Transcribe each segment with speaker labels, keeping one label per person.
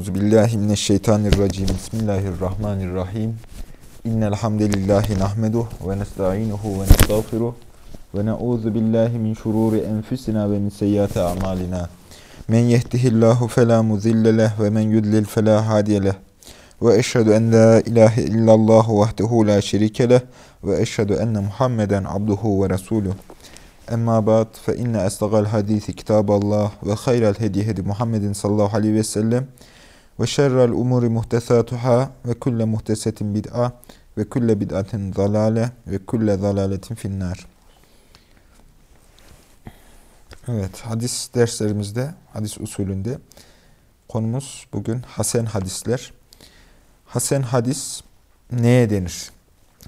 Speaker 1: Euzu billahi mineşşeytanirracim. Bismillahirrahmanirrahim. İnnel hamdelellahi nahmeduhu ve nestainuhu ve nestağfiruh ve na'uzu billahi min şururi enfusina ve min seyyiati a'malina. Men yehdihillahu fela mudille ve men yudlil fela hadiye. Ve eşhedü en la ilahe illallah vahdehu la şerike leh ve eşhedü enne Muhammeden abduhu ve resuluh. Emma ba'd fe inne estagal hadisi kitaballah ve hayral hedi hedi Muhammedin sallallahu aleyhi ve sellem ve şerrel umuri muhtesatuhâ ve kulle muhtesetin bid'a ve kulle bid'atin zalale ve kulle zalaletin finnâr. Evet, hadis derslerimizde, hadis usulünde konumuz bugün hasen hadisler. Hasen hadis neye denir?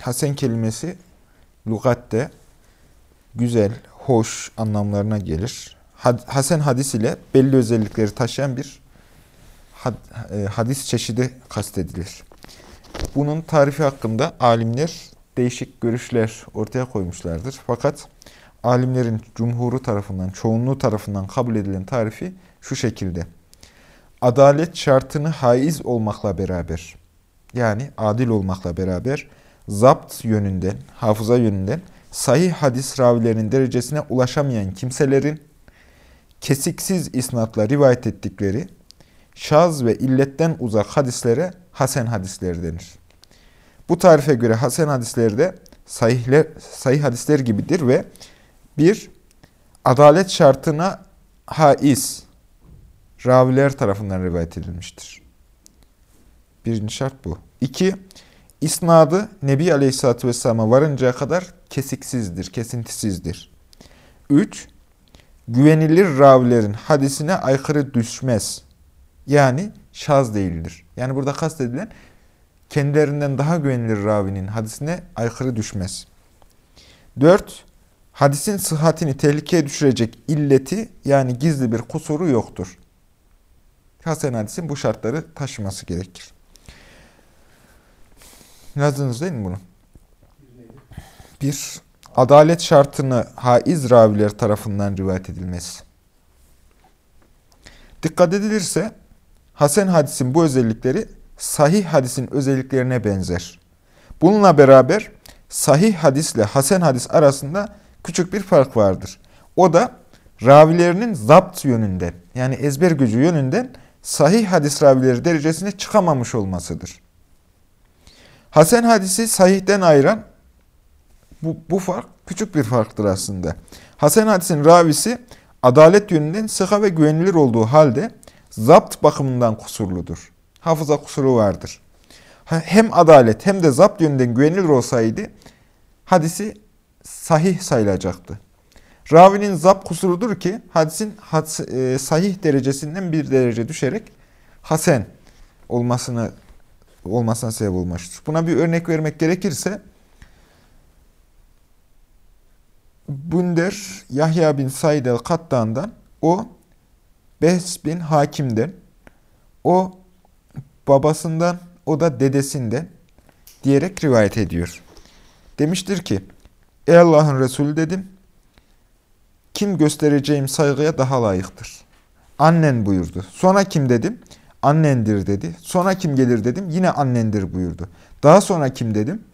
Speaker 1: Hasen kelimesi lugatte güzel, hoş anlamlarına gelir. Hasen hadis ile belli özellikleri taşıyan bir hadis çeşidi kastedilir. Bunun tarifi hakkında alimler değişik görüşler ortaya koymuşlardır. Fakat alimlerin cumhuru tarafından, çoğunluğu tarafından kabul edilen tarifi şu şekilde. Adalet şartını haiz olmakla beraber, yani adil olmakla beraber, zapt yönünden, hafıza yönünden sahih hadis ravilerinin derecesine ulaşamayan kimselerin kesiksiz isnatla rivayet ettikleri şaz ve illetten uzak hadislere hasen hadisleri denir. Bu tarife göre hasen hadisleri de sahihler, sahih hadisler gibidir ve bir, adalet şartına haiz, raviler tarafından rivayet edilmiştir. Birinci şart bu. İki, isnadı Nebi Aleyhisselatü Vesselam'a varıncaya kadar kesiksizdir, kesintisizdir. 3. Güvenilir ravilerin hadisine aykırı düşmez. Yani şaz değildir. Yani burada kastedilen kendilerinden daha güvenilir ravinin hadisine aykırı düşmez. 4. Hadisin sıhhatini tehlikeye düşürecek illeti yani gizli bir kusuru yoktur. Hasen hadisin bu şartları taşıması gerekir. Yazdınız değil mi bunu? Bir, adalet şartını haiz raviler tarafından rivayet edilmesi. Dikkat edilirse, Hasan hadisin bu özellikleri sahih hadisin özelliklerine benzer. Bununla beraber sahih hadisle Hasan hadis arasında küçük bir fark vardır. O da ravilerinin zapt yönünden yani ezber gücü yönünden sahih hadis ravileri derecesine çıkamamış olmasıdır. Hasan hadisi sahihten ayıran bu, bu fark küçük bir farktır aslında. Hasan hadisin ravisi adalet yönünden sıha ve güvenilir olduğu halde zapt bakımından kusurludur. Hafıza kusuru vardır. Hem adalet hem de zapt yönünden güvenilir olsaydı hadisi sahih sayılacaktı. Ravinin zapt kusurudur ki hadisin hadis, e, sahih derecesinden bir derece düşerek hasen olmasını olmasına sebep olmuştur. Buna bir örnek vermek gerekirse Bünder Yahya bin Said el-Kattan'dan o Behs bin Hakim'den o babasından o da dedesinden diyerek rivayet ediyor. Demiştir ki Ey Allah'ın Resulü dedim kim göstereceğim saygıya daha layıktır? Annen buyurdu. Sonra kim dedim? Annendir dedi. Sonra kim gelir dedim. Yine annendir buyurdu. Daha sonra kim dedim?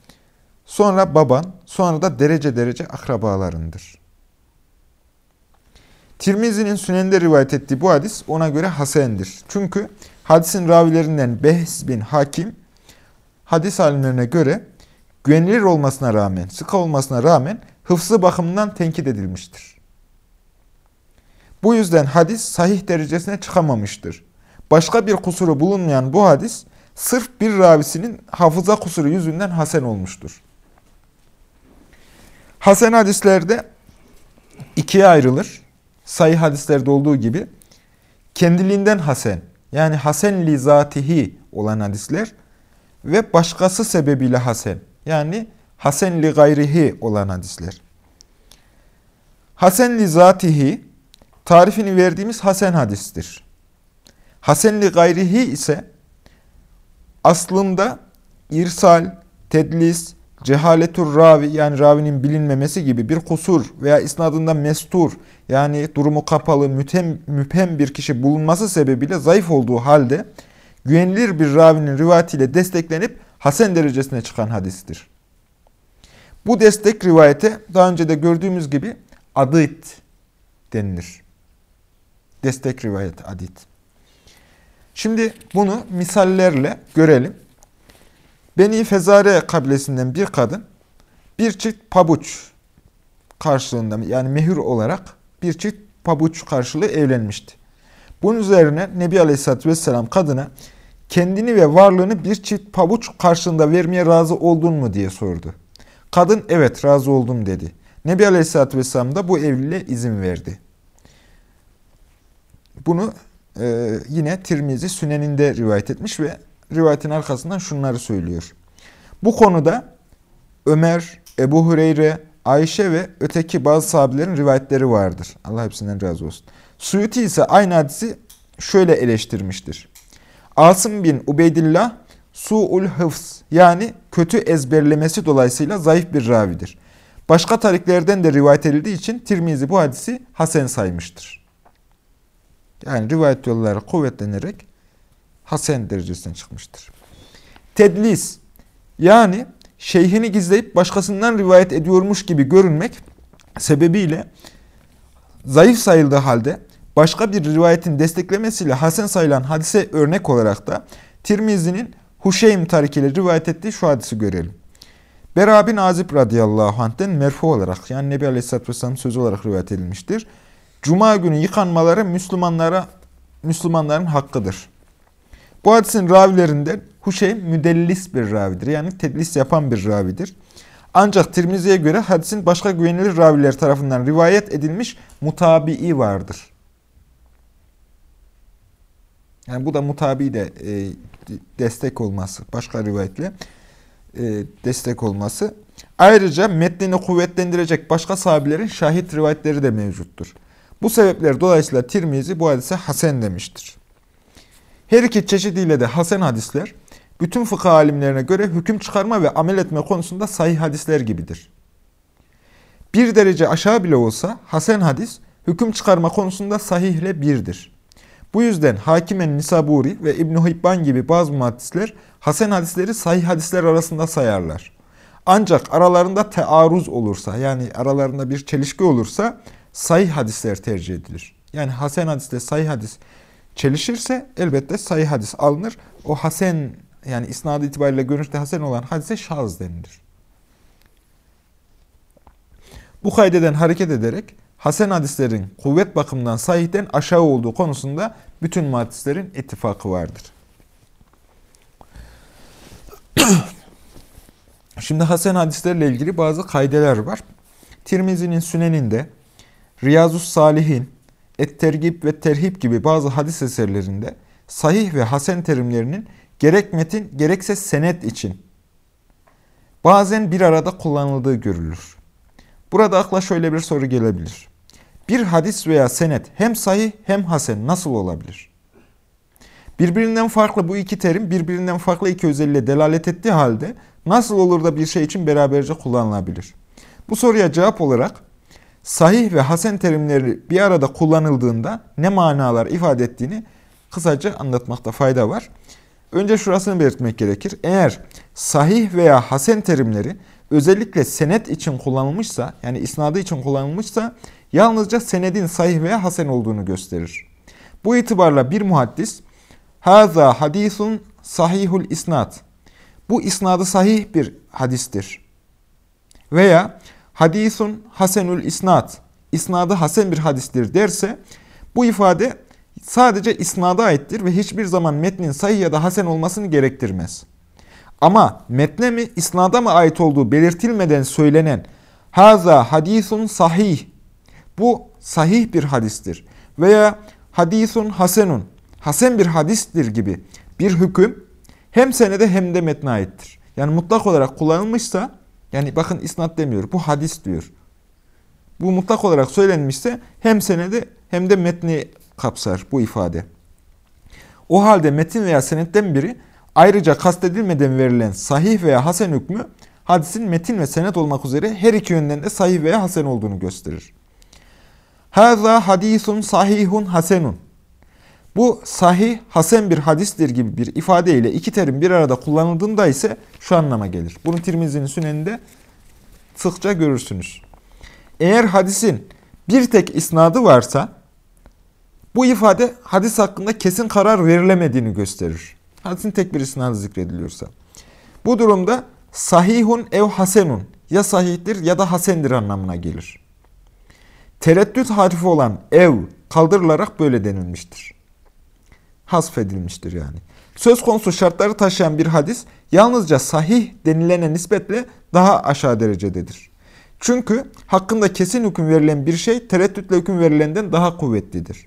Speaker 1: Sonra baban, sonra da derece derece akrabalarındır. Tirmizi'nin süneninde rivayet ettiği bu hadis ona göre hasendir. Çünkü hadisin ravilerinden Behz bin Hakim, hadis alimlerine göre güvenilir olmasına rağmen, sıkı olmasına rağmen hıfzı bakımından tenkit edilmiştir. Bu yüzden hadis sahih derecesine çıkamamıştır. Başka bir kusuru bulunmayan bu hadis, sırf bir ravisinin hafıza kusuru yüzünden hasen olmuştur. Hasen hadislerde ikiye ayrılır. Sayı hadislerde olduğu gibi kendiliğinden hasen yani hasen li zatihi olan hadisler ve başkası sebebiyle hasen yani hasen li gayrihi olan hadisler. Hasen li zatihi tarifini verdiğimiz hasen hadistir. Hasen li gayrihi ise aslında irsal, tedlis, cehaletur ravi yani ravinin bilinmemesi gibi bir kusur veya isnadında mestur yani durumu kapalı, mütem, müphem bir kişi bulunması sebebiyle zayıf olduğu halde güvenilir bir ravinin rivayetiyle desteklenip hasen derecesine çıkan hadistir. Bu destek rivayete daha önce de gördüğümüz gibi adit denilir. Destek rivayet adit. Şimdi bunu misallerle görelim. Beni Fezare kabilesinden bir kadın bir çift pabuç karşılığında yani mehür olarak bir çift pabuç karşılığı evlenmişti. Bunun üzerine Nebi Aleyhisselatü Vesselam kadına kendini ve varlığını bir çift pabuç karşılığında vermeye razı oldun mu diye sordu. Kadın evet razı oldum dedi. Nebi Aleyhisselatü Vesselam da bu evliliğe izin verdi. Bunu e, yine Tirmizi Sünen'inde rivayet etmiş ve rivayetin arkasından şunları söylüyor. Bu konuda Ömer, Ebu Hureyre, Ayşe ve öteki bazı sahabelerin rivayetleri vardır. Allah hepsinden razı olsun. Suyuti ise aynı hadisi şöyle eleştirmiştir. Asım bin Ubeydillah su'ul hıfz yani kötü ezberlemesi dolayısıyla zayıf bir ravidir. Başka tariklerden de rivayet edildiği için Tirmizi bu hadisi hasen saymıştır. Yani rivayet yolları kuvvetlenerek hasen derecesine çıkmıştır. Tedlis yani şeyhini gizleyip başkasından rivayet ediyormuş gibi görünmek sebebiyle zayıf sayıldığı halde başka bir rivayetin desteklemesiyle hasen sayılan hadise örnek olarak da Tirmizi'nin Huşeym tarikiyle rivayet ettiği şu hadisi görelim. Bera bin Azib radıyallahu anh'ten merfu olarak yani Nebi Aleyhisselatü Vesselam sözü olarak rivayet edilmiştir. Cuma günü yıkanmaları Müslümanlara Müslümanların hakkıdır. Bu hadisin ravilerinden Huşeym müdellis bir ravidir. Yani tedlis yapan bir ravidir. Ancak Tirmizi'ye göre hadisin başka güvenilir raviler tarafından rivayet edilmiş mutabi'i vardır. Yani bu da mutabi de e, destek olması, başka rivayetle e, destek olması. Ayrıca metnini kuvvetlendirecek başka sahabelerin şahit rivayetleri de mevcuttur. Bu sebepler dolayısıyla Tirmizi bu hadise hasen demiştir. Her iki çeşidiyle de hasen hadisler, bütün fıkıh alimlerine göre hüküm çıkarma ve amel etme konusunda sahih hadisler gibidir. Bir derece aşağı bile olsa hasen hadis, hüküm çıkarma konusunda sahihle birdir. Bu yüzden Hakimen Nisaburi ve İbn-i Hibban gibi bazı muhaddisler hasen hadisleri sahih hadisler arasında sayarlar. Ancak aralarında tearuz olursa yani aralarında bir çelişki olursa sahih hadisler tercih edilir. Yani hasen hadisle sahih hadis çelişirse elbette sahih hadis alınır. O hasen yani isnadı itibariyle görünüşte hasen olan hadise şaz denilir. Bu kaydeden hareket ederek hasen hadislerin kuvvet bakımından sahihten aşağı olduğu konusunda bütün muhaddislerin ittifakı vardır. Şimdi hasen hadislerle ilgili bazı kaydeler var. Tirmizi'nin Sünen'inde, Riyazus Salihin, Et-Tergib ve Terhib gibi bazı hadis eserlerinde sahih ve hasen terimlerinin gerek metin gerekse senet için bazen bir arada kullanıldığı görülür. Burada akla şöyle bir soru gelebilir. Bir hadis veya senet hem sahih hem hasen nasıl olabilir? Birbirinden farklı bu iki terim birbirinden farklı iki özelliğe delalet ettiği halde nasıl olur da bir şey için beraberce kullanılabilir? Bu soruya cevap olarak sahih ve hasen terimleri bir arada kullanıldığında ne manalar ifade ettiğini kısaca anlatmakta fayda var. Önce şurasını belirtmek gerekir. Eğer sahih veya hasen terimleri özellikle senet için kullanılmışsa, yani isnadı için kullanılmışsa, yalnızca senedin sahih veya hasen olduğunu gösterir. Bu itibarla bir muhaddis, Haza hadisun sahihul isnat. Bu isnadı sahih bir hadistir. Veya hadisun hasenül isnat. İsnadı hasen bir hadistir derse, bu ifade sadece isnada aittir ve hiçbir zaman metnin sahih ya da hasen olmasını gerektirmez. Ama metne mi, isnada mı ait olduğu belirtilmeden söylenen haza hadisun sahih. Bu sahih bir hadistir. Veya hadisun hasenun. Hasen bir hadistir gibi bir hüküm hem senede hem de metne aittir. Yani mutlak olarak kullanılmışsa, yani bakın isnat demiyor, bu hadis diyor. Bu mutlak olarak söylenmişse hem senede hem de metni kapsar bu ifade. O halde metin veya senetten biri ayrıca kastedilmeden verilen sahih veya hasen hükmü hadisin metin ve senet olmak üzere her iki yönden de sahih veya hasen olduğunu gösterir. Haza hadisun sahihun hasenun. Bu sahih, hasen bir hadistir gibi bir ifadeyle iki terim bir arada kullanıldığında ise şu anlama gelir. Bunu Tirmizi'nin süneninde sıkça görürsünüz. Eğer hadisin bir tek isnadı varsa bu ifade hadis hakkında kesin karar verilemediğini gösterir. Hadisin tek bir isnadı zikrediliyorsa. Bu durumda sahihun ev hasenun ya sahihtir ya da hasendir anlamına gelir. Tereddüt harfi olan ev kaldırılarak böyle denilmiştir. Hasfedilmiştir yani. Söz konusu şartları taşıyan bir hadis yalnızca sahih denilene nispetle daha aşağı derecededir. Çünkü hakkında kesin hüküm verilen bir şey tereddütle hüküm verilenden daha kuvvetlidir.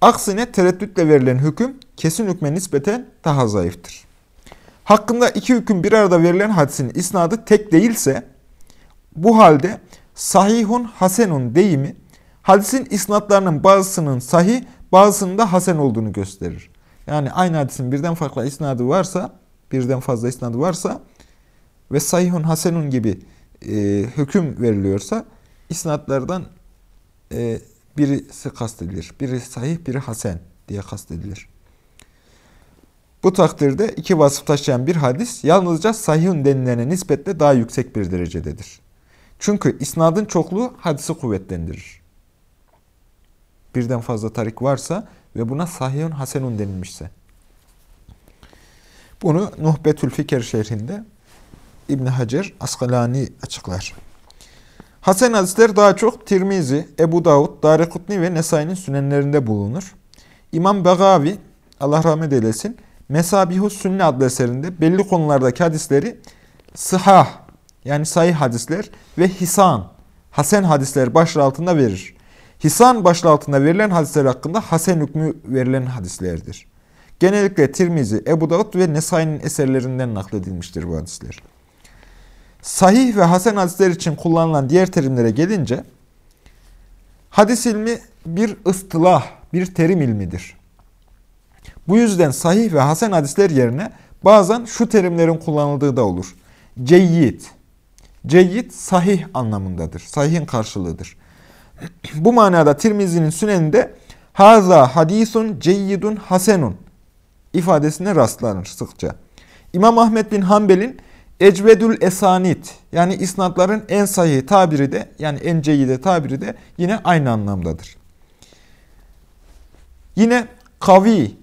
Speaker 1: Aksine tereddütle verilen hüküm kesin hükme nispeten daha zayıftır. Hakkında iki hüküm bir arada verilen hadisin isnadı tek değilse bu halde sahihun hasenun deyimi hadisin isnatlarının bazısının sahih bazısının da hasen olduğunu gösterir. Yani aynı hadisin birden farklı isnadı varsa, birden fazla isnadı varsa ve sahihun hasenun gibi e, hüküm veriliyorsa isnatlardan e, birisi kastedilir. Biri sahih, biri hasen diye kastedilir. Bu takdirde iki vasıf taşıyan bir hadis yalnızca sahihun denilene nispetle daha yüksek bir derecededir. Çünkü isnadın çokluğu hadisi kuvvetlendirir. Birden fazla tarik varsa ve buna sahihun hasenun denilmişse. Bunu Nuhbetül Fikir şehrinde İbn Hacer Askalani açıklar. Hasen hadisler daha çok Tirmizi, Ebu Davud, Darekutni ve Nesai'nin sünenlerinde bulunur. İmam Begavi, Allah rahmet eylesin, Mesabihus Sünni adlı eserinde belli konulardaki hadisleri sıhah yani sahih hadisler ve hisan, hasen hadisler başlığı altında verir. Hisan başlığı altında verilen hadisler hakkında hasen hükmü verilen hadislerdir. Genellikle Tirmizi, Ebu Davud ve Nesai'nin eserlerinden nakledilmiştir bu hadisler. Sahih ve hasen hadisler için kullanılan diğer terimlere gelince, hadis ilmi bir ıstılah, bir terim ilmidir. Bu yüzden sahih ve hasen hadisler yerine bazen şu terimlerin kullanıldığı da olur. Ceyyid. Ceyyid sahih anlamındadır. Sahihin karşılığıdır. Bu manada Tirmizi'nin süneninde haza hadisun ceyyidun hasenun ifadesine rastlanır sıkça. İmam Ahmet bin Hanbel'in Ecvedül Esanit yani isnatların en sahih tabiri de yani en ceyyide tabiri de yine aynı anlamdadır. Yine kavi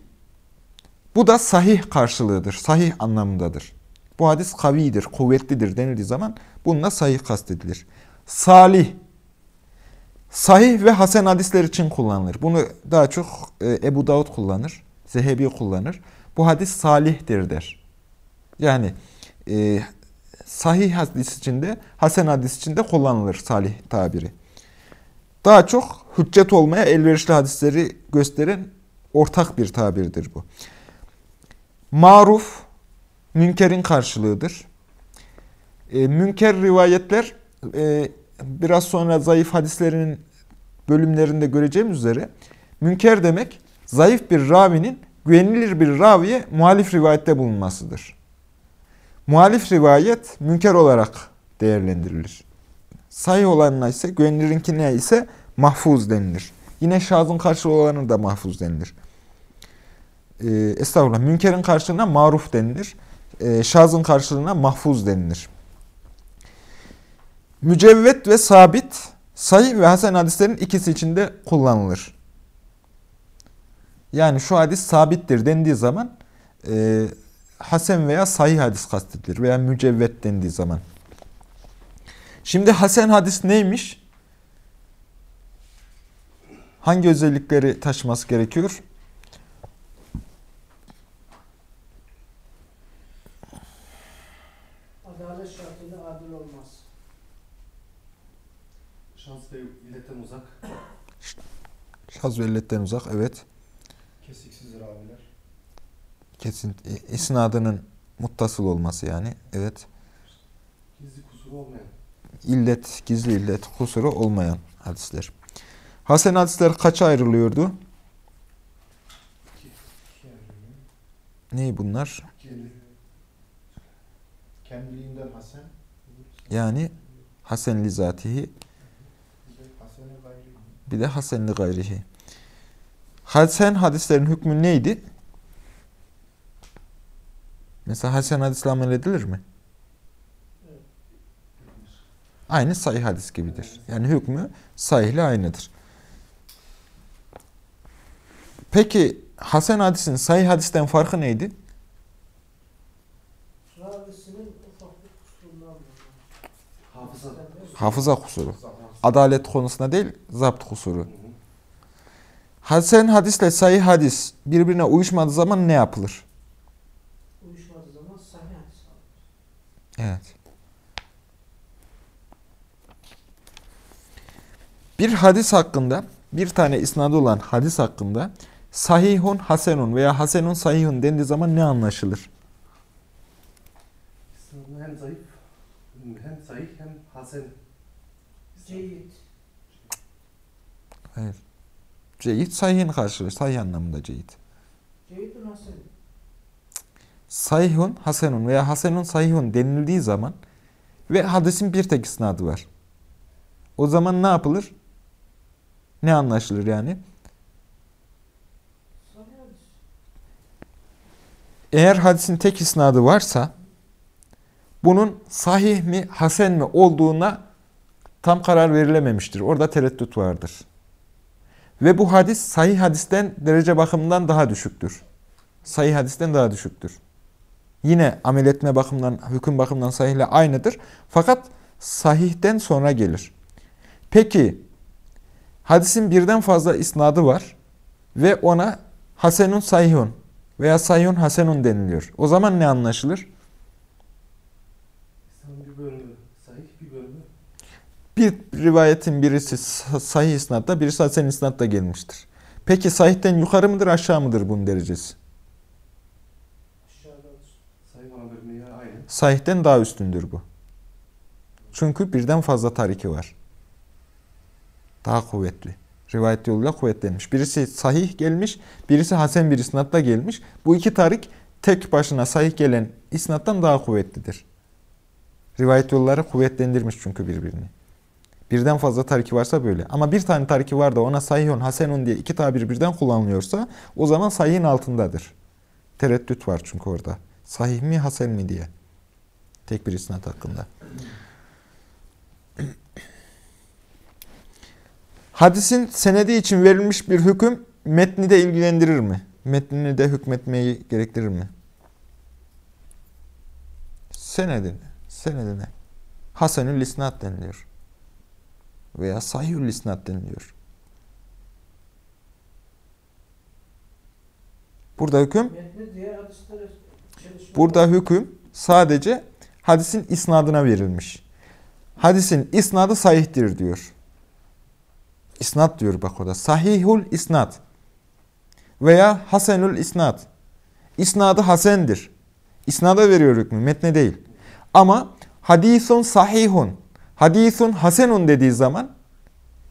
Speaker 1: bu da sahih karşılığıdır. Sahih anlamındadır. Bu hadis kavidir, kuvvetlidir denildiği zaman bununla sahih kastedilir. Salih Sahih ve hasen hadisler için kullanılır. Bunu daha çok e, Ebu Davud kullanır, Zehebi kullanır. Bu hadis salihtir der. Yani e, sahih hadis içinde, hasen hadis içinde kullanılır salih tabiri. Daha çok hüccet olmaya elverişli hadisleri gösteren ortak bir tabirdir bu. Maruf, münkerin karşılığıdır. E, münker rivayetler e, biraz sonra zayıf hadislerinin bölümlerinde göreceğimiz üzere münker demek zayıf bir ravinin güvenilir bir raviye muhalif rivayette bulunmasıdır. Muhalif rivayet münker olarak değerlendirilir. Sahih olanına ise, güvenilirinkine ise mahfuz denilir. Yine şazın karşılığı olanı da mahfuz denilir. Ee, estağfurullah, münkerin karşılığına maruf denilir. Ee, şazın karşılığına mahfuz denilir. Mücevvet ve sabit, sahih ve hasen hadislerin ikisi içinde kullanılır. Yani şu hadis sabittir dendiği zaman e, hasen veya sahih hadis kastedilir veya mücevvet dendiği zaman. Şimdi hasen hadis neymiş? Hangi özellikleri taşıması gerekiyor?
Speaker 2: Şans ve illetten uzak.
Speaker 1: Şaz ve illetten uzak, evet.
Speaker 2: Kesiksiz raviler.
Speaker 1: Kesin e, isnadının muttasıl olması yani, evet.
Speaker 2: Gizli kusuru olmayan.
Speaker 1: İllet, gizli illet, kusuru olmayan hadisler. Hasen hadisler kaça ayrılıyordu? Ney bunlar?
Speaker 2: Kendi, kendiliğinden Hasan.
Speaker 1: Yani hasen li zatihi
Speaker 2: bir de
Speaker 1: hasenli gayrihi. Hasen hadislerin hükmü neydi? Mesela hasen hadisle amel edilir mi? Aynı sahih hadis gibidir. Yani hükmü sahihle aynıdır. Peki hasen hadisin sahih hadisten farkı neydi?
Speaker 2: Hafıza
Speaker 1: kusuru. Adalet konusunda değil, zapt kusuru. Hasen hadisle sahih hadis birbirine uyuşmadığı zaman ne yapılır?
Speaker 3: Uyuşmadığı zaman sahih hadis alır.
Speaker 1: Evet. Bir hadis hakkında, bir tane isnadı olan hadis hakkında sahihun hasenun veya hasenun sahihun dendiği zaman ne anlaşılır?
Speaker 2: Hem zayıf, hem sahih hem hasen.
Speaker 3: Ceyyid.
Speaker 1: Evet. Ceyit sahihin karşılığı. Sahih anlamında ceyit.
Speaker 3: Ceyyidun hasen.
Speaker 1: Sahihun hasenun veya hasenun sahihun denildiği zaman ve hadisin bir tek isnadı var. O zaman ne yapılır? Ne anlaşılır yani? Eğer hadisin tek isnadı varsa bunun sahih mi, hasen mi olduğuna tam karar verilememiştir. Orada tereddüt vardır. Ve bu hadis sahih hadisten derece bakımından daha düşüktür. Sahih hadisten daha düşüktür. Yine amel etme bakımından, hüküm bakımından sahihle aynıdır. Fakat sahihten sonra gelir. Peki hadisin birden fazla isnadı var ve ona hasenun sahihun veya sahihun hasenun deniliyor. O zaman ne anlaşılır?
Speaker 2: İslam'ın bir bölümü sahih, bir bölümü
Speaker 1: Bir rivayetin birisi sa- sahih isnatta, birisi hasen isnatta gelmiştir. Peki sahihten yukarı mıdır, aşağı mıdır bunun derecesi? Sahihten daha üstündür bu. Çünkü birden fazla tariki var. Daha kuvvetli. Rivayet yoluyla kuvvetlenmiş. Birisi sahih gelmiş, birisi hasen bir isnatla gelmiş. Bu iki tarik tek başına sahih gelen isnattan daha kuvvetlidir. Rivayet yolları kuvvetlendirmiş çünkü birbirini. Birden fazla tariki varsa böyle. Ama bir tane tariki var da ona sahihun, hasenun diye iki tabir birden kullanılıyorsa o zaman sahihin altındadır. Tereddüt var çünkü orada. Sahih mi, hasen mi diye. Tek bir isnat hakkında. Hadisin senedi için verilmiş bir hüküm metni de ilgilendirir mi? Metnini de hükmetmeyi gerektirir mi? Senedine, senedine. Hasenül isnat deniliyor. Veya sahihül isnat deniliyor. Burada hüküm. Burada hüküm sadece hadisin isnadına verilmiş. Hadisin isnadı sahihtir diyor. İsnat diyor bak orada. Sahihul isnat. Veya hasenül isnat. İsnadı hasendir. İsnada veriyor hükmü, metne değil. Ama hadisun sahihun, hadisun hasenun dediği zaman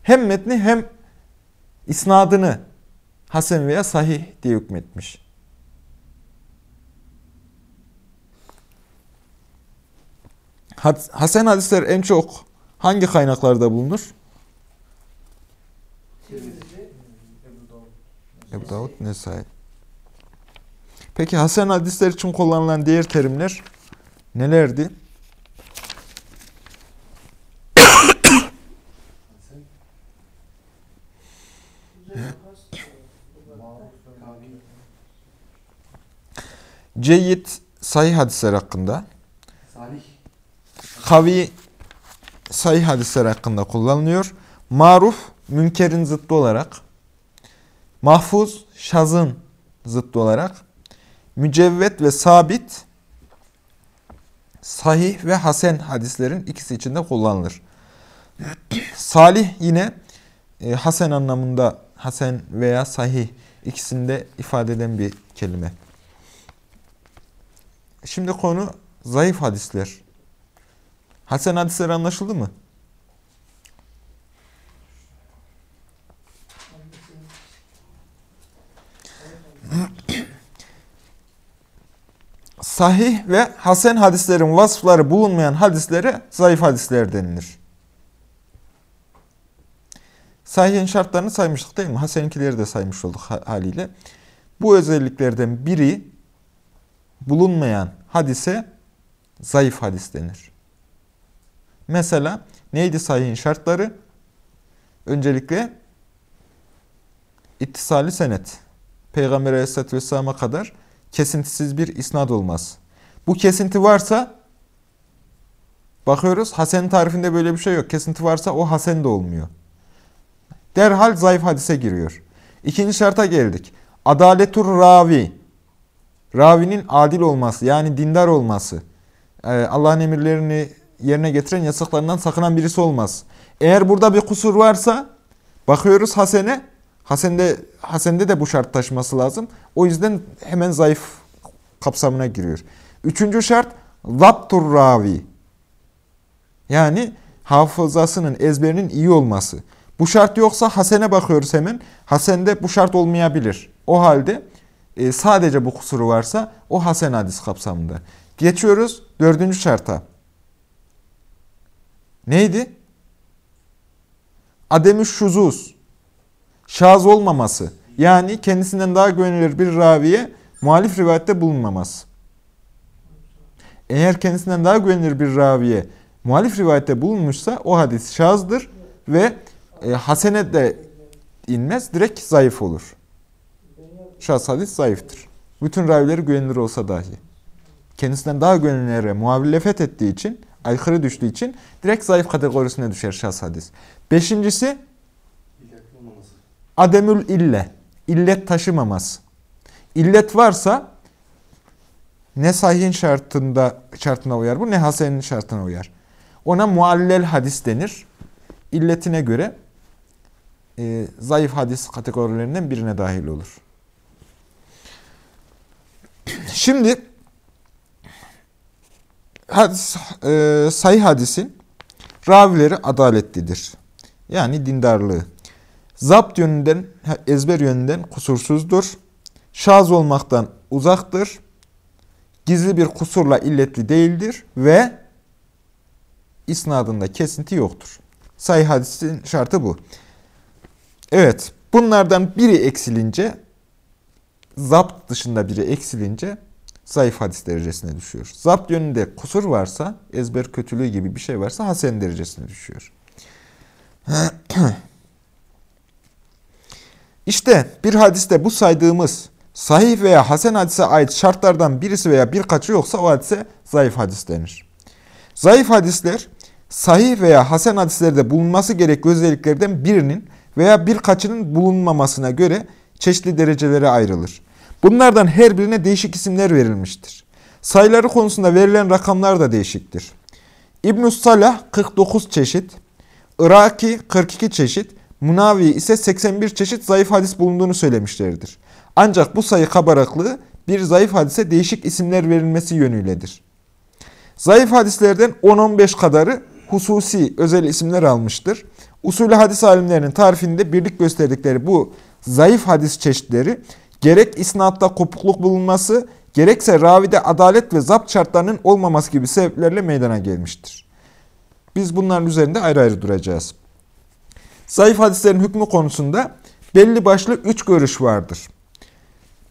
Speaker 1: hem metni hem isnadını hasen veya sahih diye hükmetmiş. Hasen hadisler en çok hangi kaynaklarda bulunur? Ebu Davud, Nesai. Peki Hasen hadisler için kullanılan diğer terimler nelerdi?
Speaker 2: Hasen,
Speaker 3: güzel has,
Speaker 2: maruf, kavi,
Speaker 1: Ceyyid sahih hadisler hakkında,
Speaker 2: salih,
Speaker 1: kavi sahih hadisler hakkında kullanılıyor. Maruf münkerin zıttı olarak, mahfuz şazın zıttı olarak, mücevvet ve sabit sahih ve hasen hadislerin ikisi içinde kullanılır. Salih yine e, hasen anlamında hasen veya sahih ikisinde ifade eden bir kelime. Şimdi konu zayıf hadisler. Hasen hadisler anlaşıldı mı? Sahih ve hasen hadislerin vasıfları bulunmayan hadislere zayıf hadisler denilir. Sahihin şartlarını saymıştık değil mi? Hasen'inkileri de saymış olduk haliyle. Bu özelliklerden biri bulunmayan hadise zayıf hadis denir. Mesela neydi sahihin şartları? Öncelikle ittisali senet. Peygamber aleyhissalatü vesselam'a kadar kesintisiz bir isnad olmaz. Bu kesinti varsa bakıyoruz Hasen tarifinde böyle bir şey yok. Kesinti varsa o Hasen de olmuyor. Derhal zayıf hadise giriyor. İkinci şarta geldik. Adaletur ravi. Ravinin adil olması yani dindar olması. Ee, Allah'ın emirlerini yerine getiren yasaklarından sakınan birisi olmaz. Eğer burada bir kusur varsa bakıyoruz Hasen'e. Hasen'de, Hasen'de de bu şart taşıması lazım. O yüzden hemen zayıf kapsamına giriyor. Üçüncü şart zaptur ravi. Yani hafızasının, ezberinin iyi olması. Bu şart yoksa Hasen'e bakıyoruz hemen. Hasen'de bu şart olmayabilir. O halde e, sadece bu kusuru varsa o Hasen hadis kapsamında. Geçiyoruz dördüncü şarta. Neydi? Ademü şuzuz. Şaz olmaması. Yani kendisinden daha güvenilir bir raviye muhalif rivayette bulunmaması. Eğer kendisinden daha güvenilir bir raviye muhalif rivayette bulunmuşsa o hadis şazdır ve e, hasene de inmez, direkt zayıf olur. Şahs hadis zayıftır. Bütün ravileri güvenilir olsa dahi. Kendisinden daha güvenilere muavilefet ettiği için, aykırı düştüğü için direkt zayıf kategorisine düşer şahs hadis. Beşincisi, ademül ille, illet taşımaması. İllet varsa ne sahihin şartında şartına uyar bu ne hasenin şartına uyar. Ona muallel hadis denir. İlletine göre e, zayıf hadis kategorilerinden birine dahil olur. Şimdi hadis, e, sayı hadisin ravileri adaletlidir. Yani dindarlığı. Zapt yönünden, ezber yönünden kusursuzdur. Şaz olmaktan uzaktır. Gizli bir kusurla illetli değildir ve isnadında kesinti yoktur. Sayı hadisin şartı bu. Evet, bunlardan biri eksilince, zapt dışında biri eksilince zayıf hadis derecesine düşüyor. Zapt yönünde kusur varsa, ezber kötülüğü gibi bir şey varsa hasen derecesine düşüyor. İşte bir hadiste bu saydığımız sahih veya hasen hadise ait şartlardan birisi veya birkaçı yoksa o hadise zayıf hadis denir. Zayıf hadisler sahih veya hasen hadislerde bulunması gerekli özelliklerden birinin veya birkaçının bulunmamasına göre çeşitli derecelere ayrılır. Bunlardan her birine değişik isimler verilmiştir. Sayıları konusunda verilen rakamlar da değişiktir. İbn-i Salah 49 çeşit, Iraki 42 çeşit, Munavi ise 81 çeşit zayıf hadis bulunduğunu söylemişlerdir. Ancak bu sayı kabaraklığı bir zayıf hadise değişik isimler verilmesi yönüyledir. Zayıf hadislerden 10-15 kadarı hususi özel isimler almıştır. Usulü hadis alimlerinin tarifinde birlik gösterdikleri bu zayıf hadis çeşitleri gerek isnatta kopukluk bulunması, gerekse ravide adalet ve zapt şartlarının olmaması gibi sebeplerle meydana gelmiştir. Biz bunların üzerinde ayrı ayrı duracağız. Zayıf hadislerin hükmü konusunda belli başlı üç görüş vardır.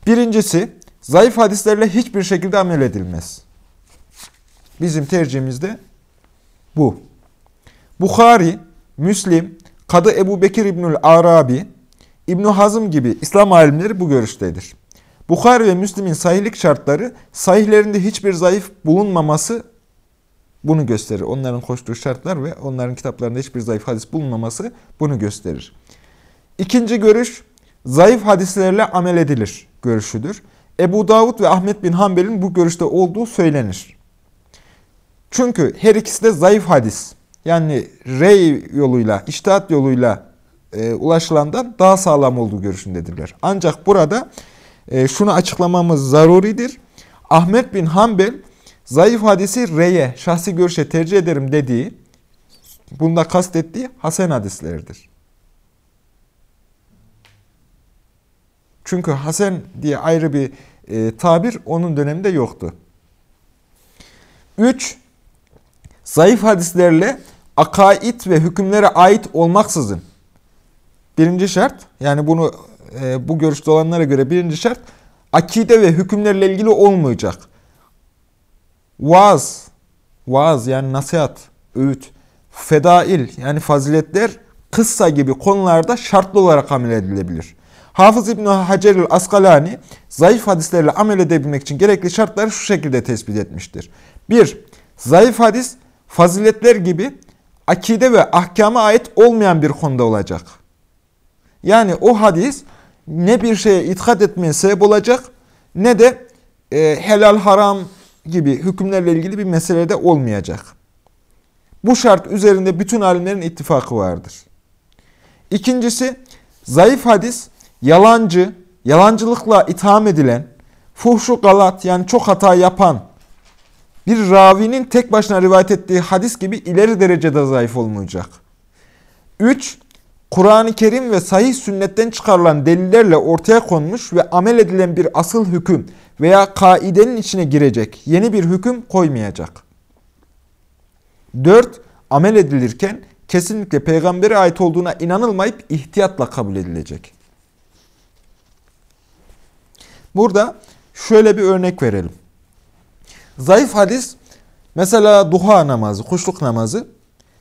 Speaker 1: Birincisi, zayıf hadislerle hiçbir şekilde amel edilmez. Bizim tercihimizde bu. Bukhari, Müslim, Kadı Ebu Bekir İbnül Arabi, İbn Hazım gibi İslam alimleri bu görüştedir. Bukhari ve Müslim'in sahihlik şartları, sahihlerinde hiçbir zayıf bulunmaması bunu gösterir. Onların koştuğu şartlar ve onların kitaplarında hiçbir zayıf hadis bulunmaması bunu gösterir. İkinci görüş, zayıf hadislerle amel edilir görüşüdür. Ebu Davud ve Ahmet bin Hanbel'in bu görüşte olduğu söylenir. Çünkü her ikisi de zayıf hadis yani rey yoluyla, iştihat yoluyla e, ulaşılandan daha sağlam olduğu görüşündedirler. Ancak burada e, şunu açıklamamız zaruridir. Ahmet bin Hanbel zayıf hadisi reye, şahsi görüşe tercih ederim dediği, bunda kastettiği hasen hadislerdir. Çünkü hasen diye ayrı bir e, tabir onun döneminde yoktu. 3. Zayıf hadislerle akaid ve hükümlere ait olmaksızın birinci şart yani bunu e, bu görüşte olanlara göre birinci şart akide ve hükümlerle ilgili olmayacak. Vaaz, vaaz yani nasihat, öğüt, fedail yani faziletler kıssa gibi konularda şartlı olarak amel edilebilir. Hafız İbn Hacer el Askalani zayıf hadislerle amel edebilmek için gerekli şartları şu şekilde tespit etmiştir. 1. Zayıf hadis faziletler gibi akide ve ahkama ait olmayan bir konuda olacak. Yani o hadis ne bir şeye itikat etmeye sebep olacak ne de e, helal haram gibi hükümlerle ilgili bir meselede olmayacak. Bu şart üzerinde bütün alimlerin ittifakı vardır. İkincisi zayıf hadis yalancı, yalancılıkla itham edilen, fuhşu galat yani çok hata yapan bir ravinin tek başına rivayet ettiği hadis gibi ileri derecede zayıf olmayacak. 3. Kur'an-ı Kerim ve sahih sünnetten çıkarılan delillerle ortaya konmuş ve amel edilen bir asıl hüküm veya kaidenin içine girecek yeni bir hüküm koymayacak. 4. Amel edilirken kesinlikle peygambere ait olduğuna inanılmayıp ihtiyatla kabul edilecek. Burada şöyle bir örnek verelim. Zayıf hadis mesela duha namazı, kuşluk namazı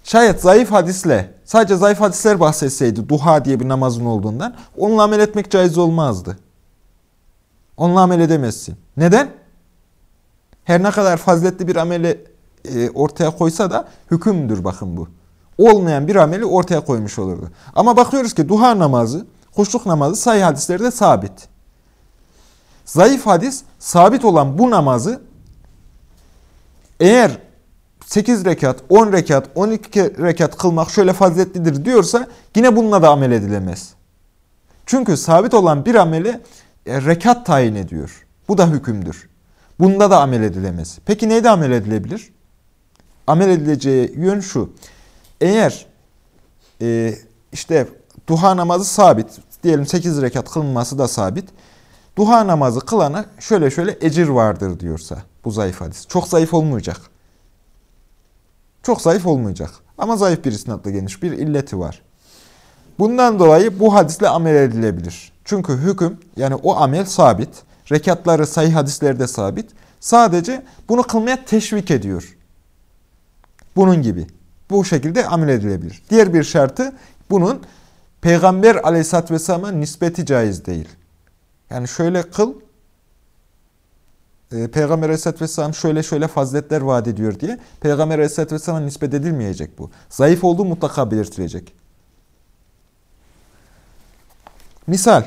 Speaker 1: şayet zayıf hadisle sadece zayıf hadisler bahsetseydi duha diye bir namazın olduğundan onunla amel etmek caiz olmazdı. Onunla amel edemezsin. Neden? Her ne kadar faziletli bir ameli e, ortaya koysa da hükümdür bakın bu. Olmayan bir ameli ortaya koymuş olurdu. Ama bakıyoruz ki duha namazı, kuşluk namazı sayı hadislerde sabit. Zayıf hadis sabit olan bu namazı eğer 8 rekat, 10 rekat, 12 rekat kılmak şöyle faziletlidir diyorsa yine bununla da amel edilemez. Çünkü sabit olan bir ameli e, rekat tayin ediyor. Bu da hükümdür. Bunda da amel edilemez. Peki neyde amel edilebilir? Amel edileceği yön şu. Eğer e, işte duha namazı sabit, diyelim 8 rekat kılınması da sabit. Duha namazı kılana şöyle şöyle ecir vardır diyorsa bu zayıf hadis. Çok zayıf olmayacak. Çok zayıf olmayacak. Ama zayıf bir isnatla geniş bir illeti var. Bundan dolayı bu hadisle amel edilebilir. Çünkü hüküm yani o amel sabit. Rekatları sayı hadislerde sabit. Sadece bunu kılmaya teşvik ediyor. Bunun gibi. Bu şekilde amel edilebilir. Diğer bir şartı bunun Peygamber aleyhissalatü vesselam'a nispeti caiz değil. Yani şöyle kıl, e, Peygamber aleyhissalatü vesselam şöyle şöyle faziletler vaat ediyor diye Peygamber aleyhissalatü vesselam'a nispet edilmeyecek bu. Zayıf olduğu mutlaka belirtilecek. Misal,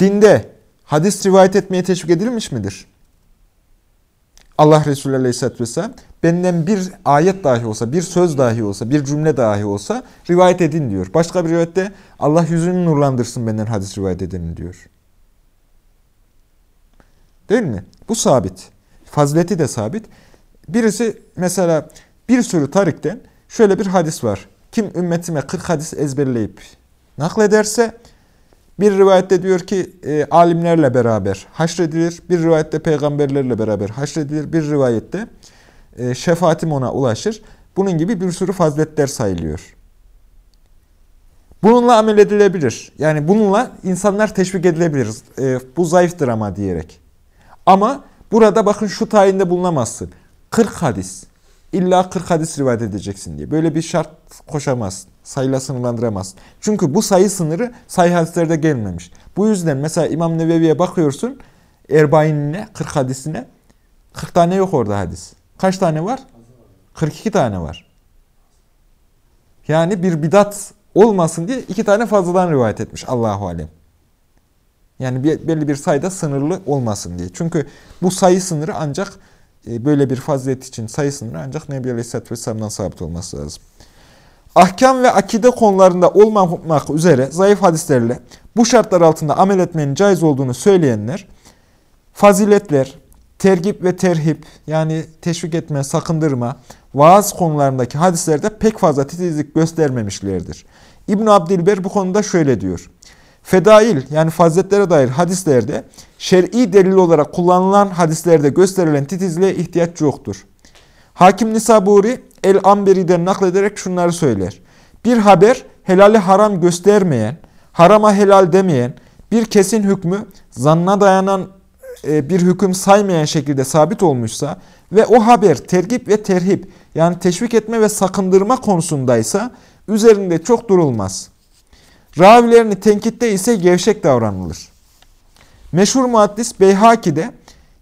Speaker 1: dinde hadis rivayet etmeye teşvik edilmiş midir? Allah Resulü Aleyhisselatü Vesselam benden bir ayet dahi olsa, bir söz dahi olsa, bir cümle dahi olsa rivayet edin diyor. Başka bir rivayette Allah yüzünü nurlandırsın benden hadis rivayet edenin diyor. Değil mi? Bu sabit. Fazileti de sabit. Birisi mesela bir sürü tarikten şöyle bir hadis var. Kim ümmetime 40 hadis ezberleyip naklederse bir rivayette diyor ki e, alimlerle beraber haşredilir. Bir rivayette peygamberlerle beraber haşredilir. Bir rivayette e, şefaatim ona ulaşır. Bunun gibi bir sürü faziletler sayılıyor. Bununla amel edilebilir. Yani bununla insanlar teşvik edilebilir. E, bu zayıftır ama diyerek. Ama burada bakın şu tayinde bulunamazsın. 40 hadis. İlla 40 hadis rivayet edeceksin diye. Böyle bir şart koşamazsın. Sayıyla sınırlandıramazsın. Çünkü bu sayı sınırı sayı hadislerde gelmemiş. Bu yüzden mesela İmam Nevevi'ye bakıyorsun. Erbain'ine, 40 hadisine. 40 tane yok orada hadis. Kaç tane var? 42 tane var. Yani bir bidat olmasın diye iki tane fazladan rivayet etmiş Allahu Alem. Yani belli bir sayıda sınırlı olmasın diye. Çünkü bu sayı sınırı ancak e, böyle bir fazilet için sayı sınırı ancak Nebi Aleyhisselatü Vesselam'dan sabit olması lazım. Ahkam ve akide konularında olmamak üzere zayıf hadislerle bu şartlar altında amel etmenin caiz olduğunu söyleyenler, faziletler, tergip ve terhip yani teşvik etme, sakındırma, vaaz konularındaki hadislerde pek fazla titizlik göstermemişlerdir. İbn Abdilber bu konuda şöyle diyor. Fedail yani faziletlere dair hadislerde şer'i delil olarak kullanılan hadislerde gösterilen titizliğe ihtiyaç yoktur. Hakim Nisaburi El-Amberi'den naklederek şunları söyler. Bir haber helali haram göstermeyen, harama helal demeyen, bir kesin hükmü zanna dayanan e, bir hüküm saymayan şekilde sabit olmuşsa ve o haber tergip ve terhip yani teşvik etme ve sakındırma konusundaysa üzerinde çok durulmaz. Ravilerini tenkitte ise gevşek davranılır. Meşhur muhaddis Beyhaki'de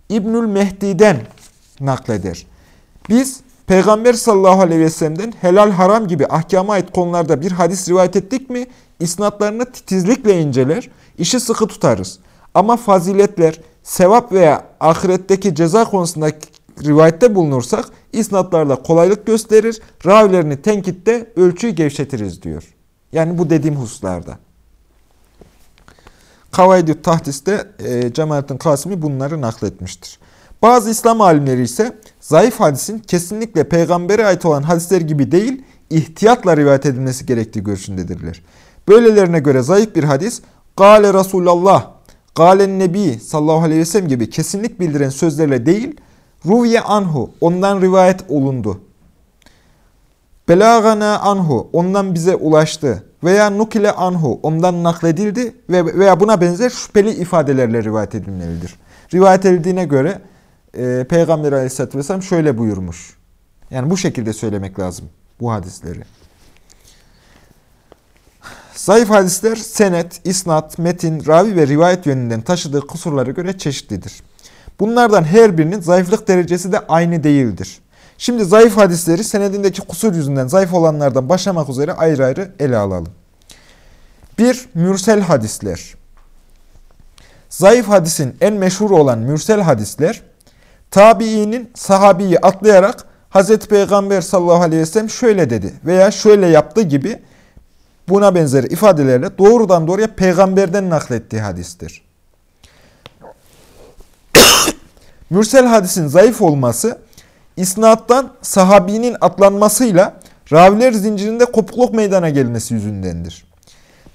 Speaker 1: İbnül Mehdi'den nakleder. Biz Peygamber sallallahu aleyhi ve sellem'den helal haram gibi ahkama ait konularda bir hadis rivayet ettik mi isnatlarını titizlikle inceler, işi sıkı tutarız. Ama faziletler, sevap veya ahiretteki ceza konusunda rivayette bulunursak isnatlarda kolaylık gösterir, ravilerini tenkitte ölçüyü gevşetiriz diyor. Yani bu dediğim hususlarda. Kavaydü Tahdis'te e, Cemalettin Kasimi bunları nakletmiştir. Bazı İslam alimleri ise zayıf hadisin kesinlikle peygambere ait olan hadisler gibi değil, ihtiyatla rivayet edilmesi gerektiği görüşündedirler. Böylelerine göre zayıf bir hadis, Gale Resulallah, Gale Nebi sallallahu aleyhi ve sellem gibi kesinlik bildiren sözlerle değil, Ruviye anhu, ondan rivayet olundu. Belagana anhu, ondan bize ulaştı. Veya nukile anhu, ondan nakledildi ve veya buna benzer şüpheli ifadelerle rivayet edilmelidir. Rivayet edildiğine göre e, Peygamber aleyhisselatü vesselam şöyle buyurmuş. Yani bu şekilde söylemek lazım bu hadisleri. Zayıf hadisler senet, isnat, metin, ravi ve rivayet yönünden taşıdığı kusurlara göre çeşitlidir. Bunlardan her birinin zayıflık derecesi de aynı değildir. Şimdi zayıf hadisleri senedindeki kusur yüzünden zayıf olanlardan başlamak üzere ayrı ayrı ele alalım. Bir, mürsel hadisler. Zayıf hadisin en meşhur olan mürsel hadisler, tabiinin sahabiyi atlayarak Hz. Peygamber sallallahu aleyhi ve sellem şöyle dedi veya şöyle yaptı gibi buna benzer ifadelerle doğrudan doğruya peygamberden naklettiği hadistir. Mürsel hadisin zayıf olması, isnattan sahabinin atlanmasıyla raviler zincirinde kopukluk meydana gelmesi yüzündendir.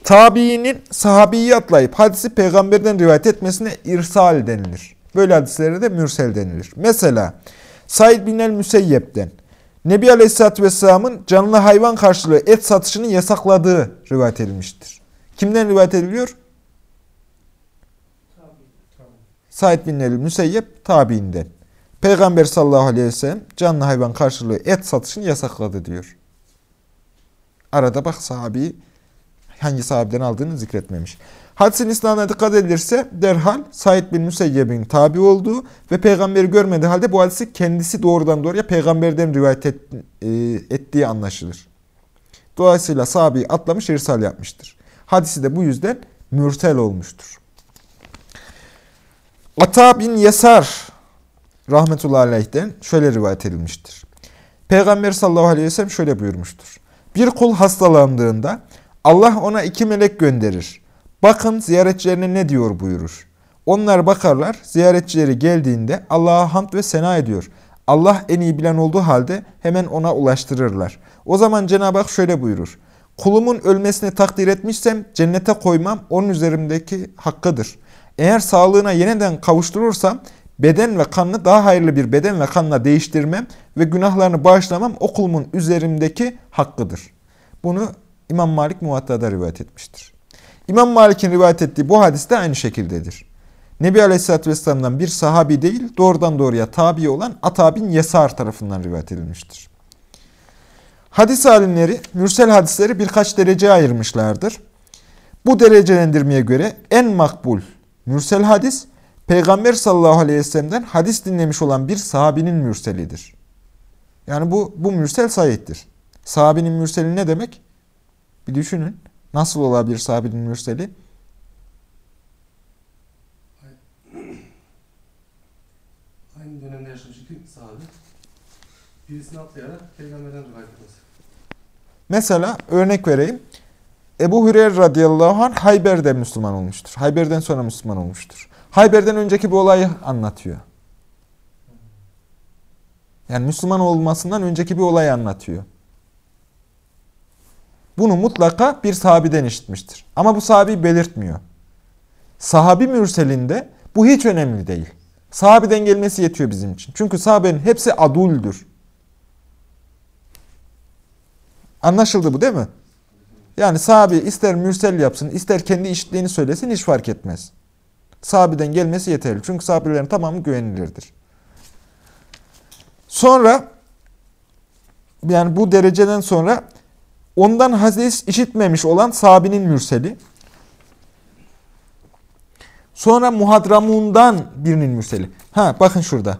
Speaker 1: Tabiinin sahabiyi atlayıp hadisi peygamberden rivayet etmesine irsal denilir. Böyle hadislere de mürsel denilir. Mesela Said bin el-Müseyyep'ten Nebi Aleyhisselatü Vesselam'ın canlı hayvan karşılığı et satışını yasakladığı rivayet edilmiştir. Kimden rivayet ediliyor? Said bin el-Müseyyep tabiinden. Peygamber sallallahu aleyhi ve sellem canlı hayvan karşılığı et satışını yasakladı diyor. Arada bak sahabi hangi sahabeden aldığını zikretmemiş. Hadisin isnadına dikkat edilirse derhal Said bin Müseyyeb'in tabi olduğu ve peygamberi görmediği halde bu hadisi kendisi doğrudan doğruya peygamberden rivayet et, e, ettiği anlaşılır. Dolayısıyla sahabi atlamış irsal yapmıştır. Hadisi de bu yüzden mürtel olmuştur. Ata bin Yesar rahmetullahi aleyh'den şöyle rivayet edilmiştir. Peygamber sallallahu aleyhi ve sellem şöyle buyurmuştur. Bir kul hastalandığında Allah ona iki melek gönderir. Bakın ziyaretçilerine ne diyor buyurur. Onlar bakarlar, ziyaretçileri geldiğinde Allah'a hamd ve sena ediyor. Allah en iyi bilen olduğu halde hemen ona ulaştırırlar. O zaman Cenab-ı Hak şöyle buyurur. Kulumun ölmesini takdir etmişsem cennete koymam onun üzerimdeki hakkıdır. Eğer sağlığına yeniden kavuşturursam beden ve kanını daha hayırlı bir beden ve kanla değiştirmem ve günahlarını bağışlamam o üzerimdeki hakkıdır. Bunu İmam Malik Muvatta'da rivayet etmiştir. İmam Malik'in rivayet ettiği bu hadis de aynı şekildedir. Nebi Aleyhisselatü Vesselam'dan bir sahabi değil, doğrudan doğruya tabi olan Ata bin Yesar tarafından rivayet edilmiştir. Hadis alimleri mürsel hadisleri birkaç dereceye ayırmışlardır. Bu derecelendirmeye göre en makbul mürsel hadis, Peygamber sallallahu aleyhi ve sellem'den hadis dinlemiş olan bir sahabinin mürselidir. Yani bu, bu mürsel sayittir. Sahabinin mürseli ne demek? Bir düşünün. Nasıl olabilir sahabenin mürseli?
Speaker 2: Aynı dönemde yaşamış iki sahabe birisini atlayarak peygamberden rivayet etmesi.
Speaker 1: Mesela örnek vereyim. Ebu Hüreyre radıyallahu anh Hayber'de Müslüman olmuştur. Hayber'den sonra Müslüman olmuştur. Hayber'den önceki bir olayı anlatıyor. Yani Müslüman olmasından önceki bir olayı anlatıyor. Bunu mutlaka bir sahabiden işitmiştir. Ama bu sahabi belirtmiyor. Sahabi mürselinde bu hiç önemli değil. Sahabiden gelmesi yetiyor bizim için. Çünkü sahabenin hepsi aduldür. Anlaşıldı bu değil mi? Yani sahabi ister mürsel yapsın, ister kendi işittiğini söylesin hiç fark etmez. Sahabiden gelmesi yeterli. Çünkü sahabelerin tamamı güvenilirdir. Sonra yani bu dereceden sonra ondan hadis işitmemiş olan sahabinin mürseli. Sonra muhadramundan birinin mürseli. Ha bakın şurada.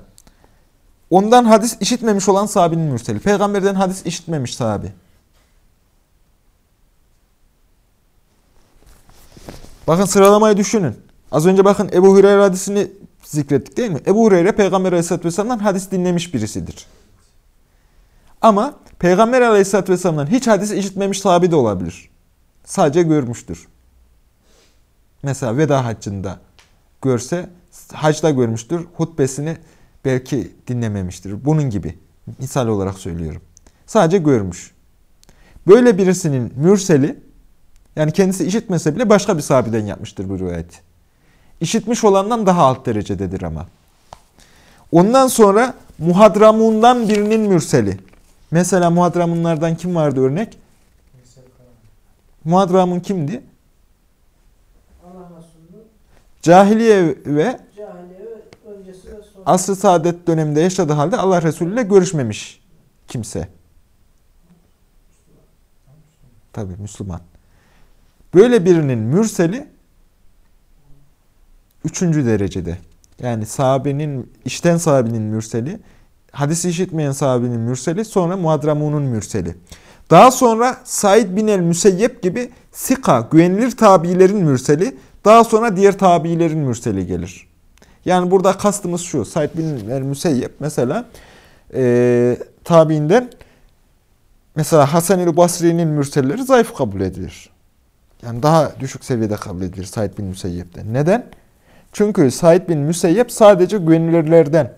Speaker 1: Ondan hadis işitmemiş olan sahabinin mürseli. Peygamberden hadis işitmemiş sahabi. Bakın sıralamayı düşünün. Az önce bakın Ebu Hureyre hadisini zikrettik değil mi? Ebu Hureyre Peygamber Aleyhisselatü Vesselam'dan hadis dinlemiş birisidir. Ama Peygamber Aleyhisselatü Vesselam'dan hiç hadis işitmemiş sahabi de olabilir. Sadece görmüştür. Mesela veda haccında görse hacda görmüştür. Hutbesini belki dinlememiştir. Bunun gibi. Misal olarak söylüyorum. Sadece görmüş. Böyle birisinin mürseli yani kendisi işitmese bile başka bir sahabeden yapmıştır bu rivayeti. İşitmiş olandan daha alt derecededir ama. Ondan sonra muhadramundan birinin mürseli. Mesela muhadramunlardan kim vardı örnek? Muhadramun kimdi? Cahiliye ve asr-ı saadet döneminde yaşadığı halde Allah Resulü ile görüşmemiş kimse. Tabi Müslüman. Böyle birinin mürseli üçüncü derecede. Yani sahabenin, işten sahabenin mürseli, hadisi işitmeyen sahabenin mürseli, sonra Muadramun'un mürseli. Daha sonra Said bin el-Müseyyep gibi sika, güvenilir tabiilerin mürseli, daha sonra diğer tabiilerin mürseli gelir. Yani burada kastımız şu, Said bin el-Müseyyep mesela e, tabiinden mesela Hasan el Basri'nin mürselleri zayıf kabul edilir. Yani daha düşük seviyede kabul edilir Said bin Müseyyep'ten. Neden? Çünkü Said bin Müseyyep sadece güvenilirlerden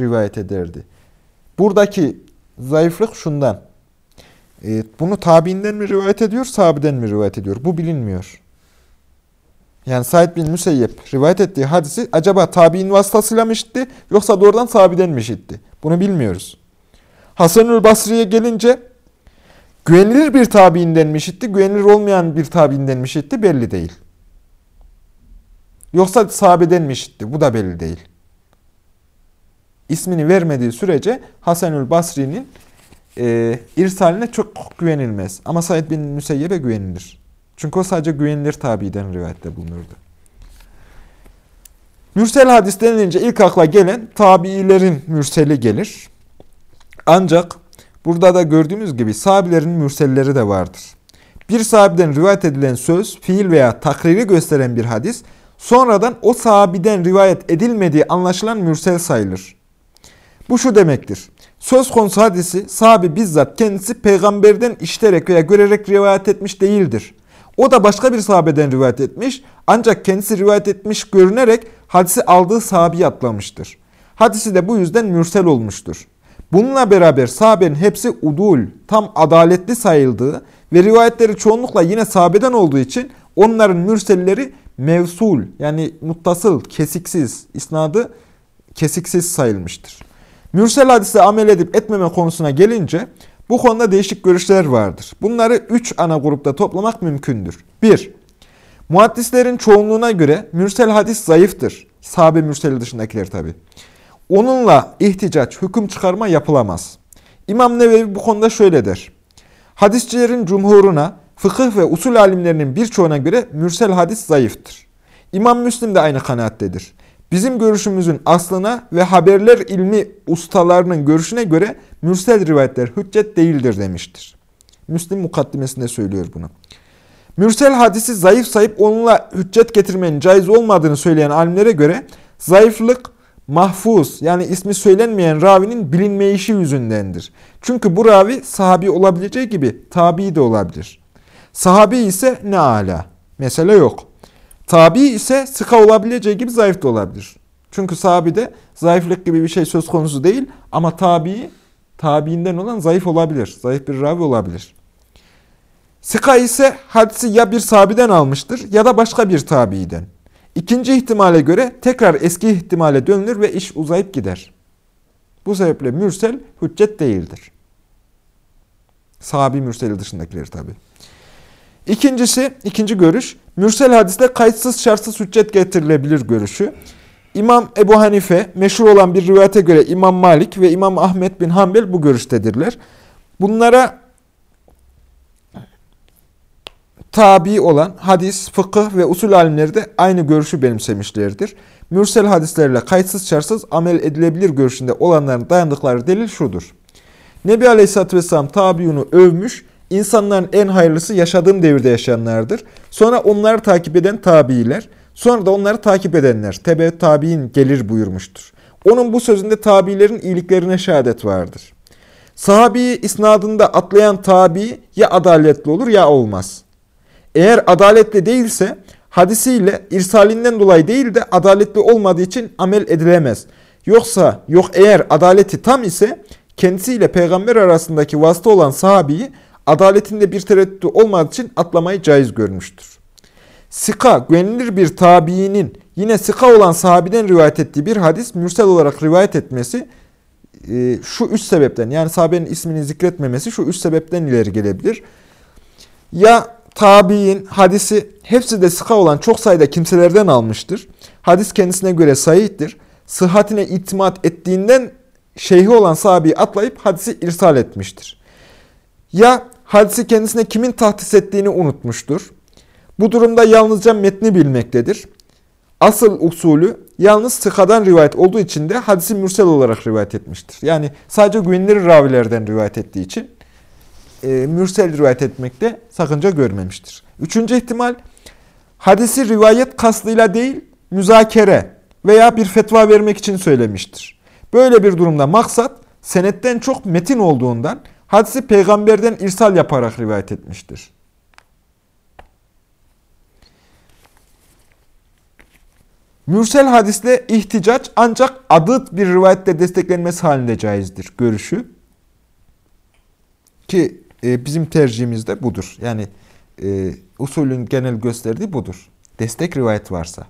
Speaker 1: rivayet ederdi. Buradaki zayıflık şundan. E, bunu tabiinden mi rivayet ediyor, sahabeden mi rivayet ediyor? Bu bilinmiyor. Yani Said bin Müseyyep rivayet ettiği hadisi acaba tabi'in vasıtasıyla mı işitti yoksa doğrudan sahabeden mi işitti? Bunu bilmiyoruz. Hasanül Basri'ye gelince güvenilir bir tabiinden mi işitti, güvenilir olmayan bir tabiinden mi işitti belli değil. Yoksa sahabeden mi işitti? Bu da belli değil. İsmini vermediği sürece Hasanül Basri'nin e, irsaline çok güvenilmez. Ama Said bin Müseyyep'e güvenilir. Çünkü o sadece güvenilir tabiden rivayette bulunurdu. Mürsel hadis denilince ilk akla gelen tabiilerin mürseli gelir. Ancak burada da gördüğümüz gibi sahabilerin mürselleri de vardır. Bir sahabiden rivayet edilen söz, fiil veya takriri gösteren bir hadis, sonradan o sahabiden rivayet edilmediği anlaşılan mürsel sayılır. Bu şu demektir. Söz konusu hadisi sahabi bizzat kendisi peygamberden işiterek veya görerek rivayet etmiş değildir. O da başka bir sahabeden rivayet etmiş ancak kendisi rivayet etmiş görünerek hadisi aldığı sahabi atlamıştır. Hadisi de bu yüzden mürsel olmuştur. Bununla beraber sahabenin hepsi udul, tam adaletli sayıldığı ve rivayetleri çoğunlukla yine sahabeden olduğu için onların mürselleri mevsul yani muttasıl, kesiksiz, isnadı kesiksiz sayılmıştır. Mürsel hadise amel edip etmeme konusuna gelince bu konuda değişik görüşler vardır. Bunları üç ana grupta toplamak mümkündür. 1. Muhaddislerin çoğunluğuna göre mürsel hadis zayıftır. Sahabe mürseli dışındakiler tabi. Onunla ihticaç, hüküm çıkarma yapılamaz. İmam Nevevi bu konuda şöyle der. Hadisçilerin cumhuruna, fıkıh ve usul alimlerinin birçoğuna göre mürsel hadis zayıftır. İmam Müslim de aynı kanaattedir. Bizim görüşümüzün aslına ve haberler ilmi ustalarının görüşüne göre mürsel rivayetler hüccet değildir demiştir. Müslim mukaddimesinde söylüyor bunu. Mürsel hadisi zayıf sayıp onunla hüccet getirmenin caiz olmadığını söyleyen alimlere göre zayıflık mahfuz yani ismi söylenmeyen ravinin bilinmeyişi yüzündendir. Çünkü bu ravi sahabi olabileceği gibi tabi de olabilir. Sahabi ise ne ala. Mesele yok. Tabi ise sıka olabileceği gibi zayıf da olabilir. Çünkü sahabide zayıflık gibi bir şey söz konusu değil ama tabi tabiinden olan zayıf olabilir. Zayıf bir ravi olabilir. Sıka ise hadisi ya bir sahabiden almıştır ya da başka bir tabiiden. İkinci ihtimale göre tekrar eski ihtimale dönülür ve iş uzayıp gider. Bu sebeple mürsel hüccet değildir. Sahabi mürseli dışındakileri tabi. İkincisi, ikinci görüş, mürsel hadiste kayıtsız şartsız hüccet getirilebilir görüşü. İmam Ebu Hanife, meşhur olan bir rivayete göre İmam Malik ve İmam Ahmet bin Hanbel bu görüştedirler. Bunlara tabi olan hadis, fıkıh ve usul alimleri de aynı görüşü benimsemişlerdir. Mürsel hadislerle kayıtsız şartsız amel edilebilir görüşünde olanların dayandıkları delil şudur. Nebi Aleyhisselatü Vesselam tabiunu övmüş, insanların en hayırlısı yaşadığım devirde yaşayanlardır. Sonra onları takip eden tabiiler, sonra da onları takip edenler, tebe tabiin gelir buyurmuştur. Onun bu sözünde tabiilerin iyiliklerine şehadet vardır. Sahabiyi isnadında atlayan tabi ya adaletli olur ya olmaz. Eğer adaletli değilse hadisiyle irsalinden dolayı değil de adaletli olmadığı için amel edilemez. Yoksa yok eğer adaleti tam ise kendisiyle peygamber arasındaki vasıta olan sahabiyi adaletinde bir tereddütü olmadığı için atlamayı caiz görmüştür. Sika, güvenilir bir tabiinin yine sika olan sahabiden rivayet ettiği bir hadis mürsel olarak rivayet etmesi e, şu üç sebepten yani sahabenin ismini zikretmemesi şu üç sebepten ileri gelebilir. Ya tabi'in hadisi hepsi de sıka olan çok sayıda kimselerden almıştır. Hadis kendisine göre sahihtir. Sıhhatine itimat ettiğinden şeyhi olan sahabeyi atlayıp hadisi irsal etmiştir. Ya hadisi kendisine kimin tahtis ettiğini unutmuştur. Bu durumda yalnızca metni bilmektedir. Asıl usulü yalnız sıkadan rivayet olduğu için de hadisi mürsel olarak rivayet etmiştir. Yani sadece güvenilir ravilerden rivayet ettiği için e, mürsel rivayet etmekte sakınca görmemiştir. Üçüncü ihtimal, hadisi rivayet kastıyla değil, müzakere veya bir fetva vermek için söylemiştir. Böyle bir durumda maksat, senetten çok metin olduğundan, hadisi peygamberden irsal yaparak rivayet etmiştir. Mürsel hadisle ihticaç ancak adıt bir rivayette desteklenmesi halinde caizdir görüşü. Ki e, bizim tercihimiz de budur. Yani e, usulün genel gösterdiği budur. Destek rivayet varsa.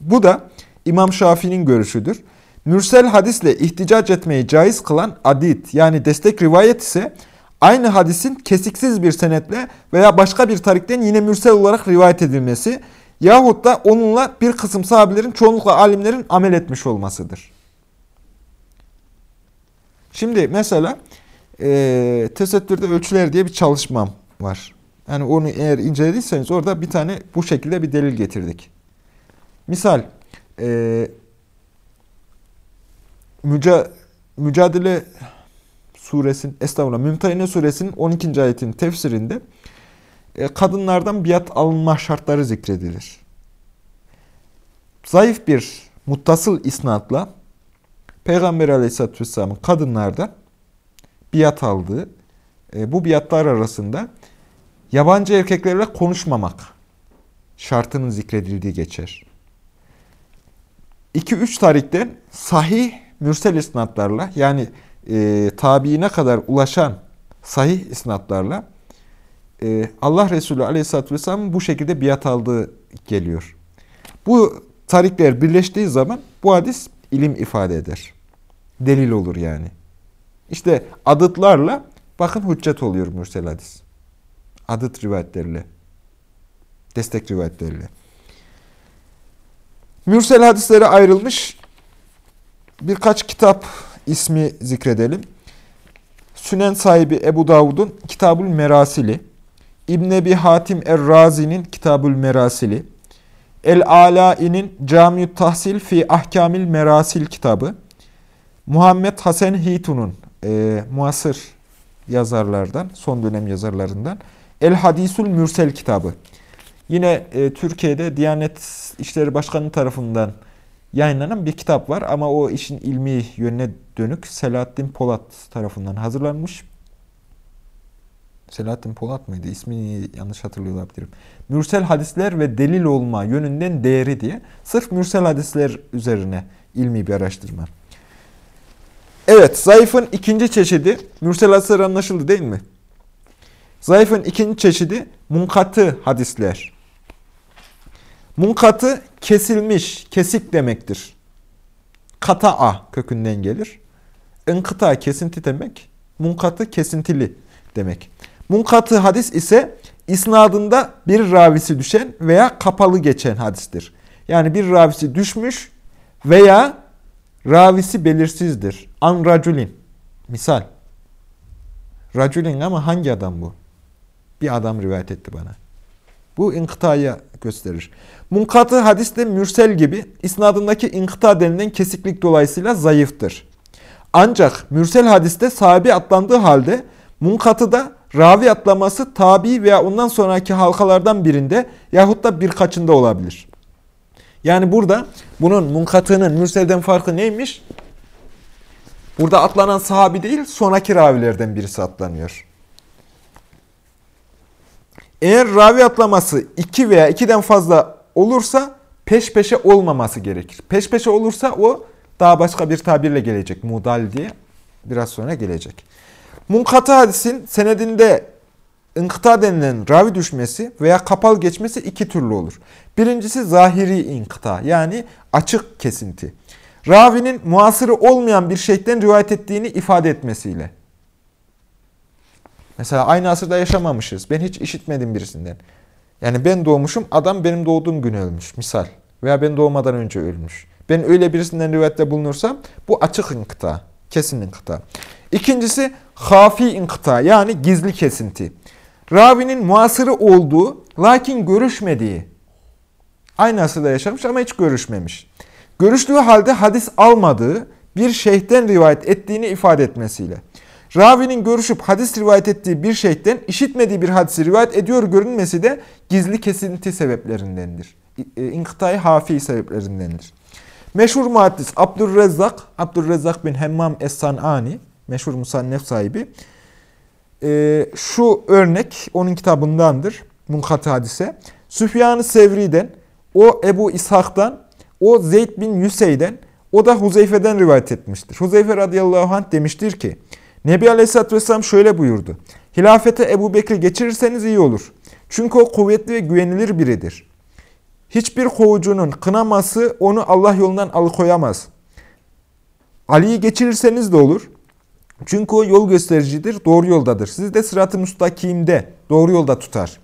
Speaker 1: Bu da İmam Şafii'nin görüşüdür. Mürsel hadisle ihticac etmeyi caiz kılan adit yani destek rivayet ise aynı hadisin kesiksiz bir senetle veya başka bir tarikten yine mürsel olarak rivayet edilmesi yahut da onunla bir kısım sahabelerin çoğunlukla alimlerin amel etmiş olmasıdır. Şimdi mesela e, tesettürde ölçüler diye bir çalışmam var. Yani onu eğer incelediyseniz orada bir tane bu şekilde bir delil getirdik. Misal e, müca, Mücadele suresinin, estağfurullah, Mümtehine suresinin 12. ayetinin tefsirinde e, kadınlardan biat alınma şartları zikredilir. Zayıf bir muttasıl isnatla Peygamber aleyhisselatü vesselamın kadınlarda biat aldığı, e, bu biatlar arasında yabancı erkeklerle konuşmamak şartının zikredildiği geçer. 2-3 tarihten sahih mürsel isnatlarla yani e, tabiine kadar ulaşan sahih isnatlarla e, Allah Resulü Aleyhisselatü Vesselam'ın bu şekilde biat aldığı geliyor. Bu tarikler birleştiği zaman bu hadis ilim ifade eder. Delil olur yani. İşte adıtlarla bakın hüccet oluyor mürsel hadis. Adıt rivayetleriyle. Destek rivayetleriyle. Mürsel hadislere ayrılmış birkaç kitap ismi zikredelim. Sünen sahibi Ebu Davud'un Kitabül Merasili, İbn Ebi Hatim Er-Razi'nin Kitabül Merasili, El-Alai'nin Camiü Tahsil fi Ahkamil Merasil kitabı, Muhammed Hasan Hitun'un e, muasır yazarlardan, son dönem yazarlarından El Hadisul Mürsel kitabı. Yine e, Türkiye'de Diyanet İşleri Başkanı tarafından yayınlanan bir kitap var ama o işin ilmi yönüne dönük Selahattin Polat tarafından hazırlanmış. Selahattin Polat mıydı? İsmini yanlış hatırlıyor olabilirim. Mürsel hadisler ve delil olma yönünden değeri diye sırf mürsel hadisler üzerine ilmi bir araştırma. Evet, zayıfın ikinci çeşidi, mürsel hadisler anlaşıldı değil mi? Zayıfın ikinci çeşidi munkatı hadisler. Munkatı kesilmiş, kesik demektir. Kata'a kökünden gelir. Inkıta kesinti demek, munkatı kesintili demek. Munkatı hadis ise isnadında bir ravisi düşen veya kapalı geçen hadistir. Yani bir ravisi düşmüş veya ravisi belirsizdir. An raculin. Misal. Raculin ama hangi adam bu? Bir adam rivayet etti bana. Bu inkıtaya gösterir. Munkatı hadis de mürsel gibi isnadındaki inkıta denilen kesiklik dolayısıyla zayıftır. Ancak mürsel hadiste sahibi atlandığı halde munkatı da ravi atlaması tabi veya ondan sonraki halkalardan birinde yahut da birkaçında olabilir. Yani burada bunun munkatının mürselden farkı neymiş? Burada atlanan sahabi değil, sonraki ravilerden birisi atlanıyor. Eğer ravi atlaması iki veya ikiden fazla olursa peş peşe olmaması gerekir. Peş peşe olursa o daha başka bir tabirle gelecek. Mudal diye biraz sonra gelecek. Munkatı hadisin senedinde inkıta denilen ravi düşmesi veya kapalı geçmesi iki türlü olur. Birincisi zahiri inkıta yani açık kesinti. Ravinin muasırı olmayan bir şeyden rivayet ettiğini ifade etmesiyle. Mesela aynı asırda yaşamamışız. Ben hiç işitmedim birisinden. Yani ben doğmuşum, adam benim doğduğum gün ölmüş. Misal. Veya ben doğmadan önce ölmüş. Ben öyle birisinden rivayette bulunursam bu açık inkıta. Kesin inkıta. İkincisi hafi inkıta yani gizli kesinti. Ravinin muasırı olduğu lakin görüşmediği. Aynı asırda yaşamış ama hiç görüşmemiş. Görüştüğü halde hadis almadığı bir şeyhten rivayet ettiğini ifade etmesiyle. Ravinin görüşüp hadis rivayet ettiği bir şeyhten işitmediği bir hadisi rivayet ediyor görünmesi de gizli kesinti sebeplerindendir. İnkıtayı hafi sebeplerindendir. Meşhur muhaddis Abdurrezzak, Abdurrezzak bin Hemmam Es-San'ani, meşhur musannef sahibi. E, şu örnek onun kitabındandır. Munkatı hadise. Süfyan-ı Sevri'den, o Ebu İshak'tan, o Zeyd bin Yüsey'den, o da Huzeyfe'den rivayet etmiştir. Huzeyfe radıyallahu anh demiştir ki, Nebi Aleyhisselatü Vesselam şöyle buyurdu. Hilafete Ebu Bekir geçirirseniz iyi olur. Çünkü o kuvvetli ve güvenilir biridir. Hiçbir kovucunun kınaması onu Allah yolundan alıkoyamaz. Ali'yi geçirirseniz de olur. Çünkü o yol göstericidir, doğru yoldadır. Sizi de sırat-ı müstakimde, doğru yolda tutar.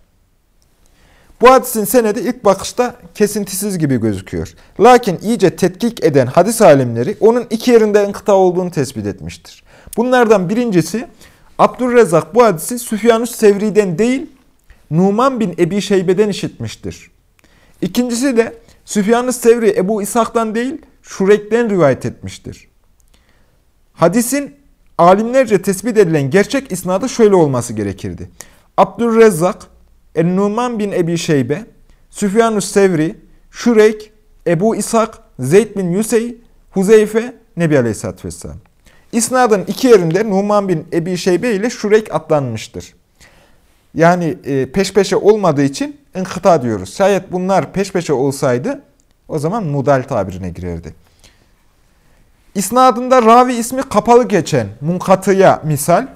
Speaker 1: Bu hadisin senedi ilk bakışta kesintisiz gibi gözüküyor. Lakin iyice tetkik eden hadis alimleri onun iki yerinde inkıta olduğunu tespit etmiştir. Bunlardan birincisi Abdurrezzak bu hadisi Süfyanus Sevri'den değil Numan bin Ebi Şeybe'den işitmiştir. İkincisi de Süfyanus Sevri Ebu İshak'tan değil Şurek'ten rivayet etmiştir. Hadisin alimlerce tespit edilen gerçek isnadı şöyle olması gerekirdi. Abdurrezzak, En-Numan bin Ebi Şeybe, Süfyanus Sevri, Şureyk, Ebu İshak, Zeyd bin Yüsey, Huzeyfe, Nebi Aleyhisselatü Vesselam. İsnadın iki yerinde Numan bin Ebi Şeybe ile Şureyk atlanmıştır. Yani e, peş peşe olmadığı için inkıta diyoruz. Şayet bunlar peş peşe olsaydı o zaman mudal tabirine girerdi. İsnadında ravi ismi kapalı geçen munkatıya misal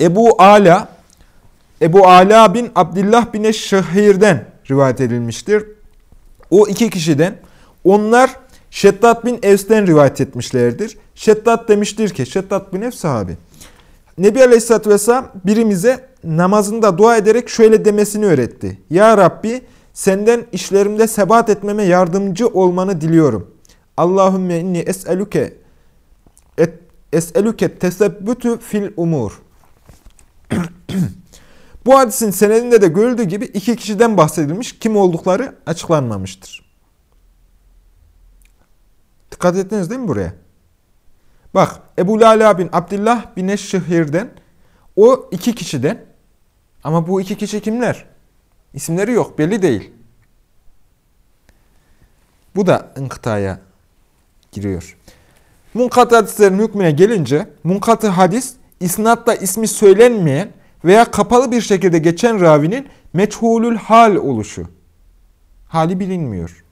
Speaker 1: Ebu Ala Ebu Ala bin Abdullah bin Şehir'den rivayet edilmiştir. O iki kişiden onlar Şeddat bin Evs'ten rivayet etmişlerdir. Şeddat demiştir ki, Şeddat bin Evs sahabi. Nebi Aleyhisselatü Vesselam birimize namazında dua ederek şöyle demesini öğretti. Ya Rabbi senden işlerimde sebat etmeme yardımcı olmanı diliyorum. Allahümme inni es'eluke es'eluke tesebbütü fil umur. Bu hadisin senedinde de görüldüğü gibi iki kişiden bahsedilmiş. Kim oldukları açıklanmamıştır. Dikkat ettiniz değil mi buraya? Bak Ebu Lala bin Abdullah bin Eşşehir'den o iki kişiden ama bu iki kişi kimler? İsimleri yok belli değil. Bu da inkıtaya giriyor. Munkatı hadislerin hükmüne gelince munkatı hadis isnatta ismi söylenmeyen veya kapalı bir şekilde geçen ravinin meçhulül hal oluşu. Hali bilinmiyor.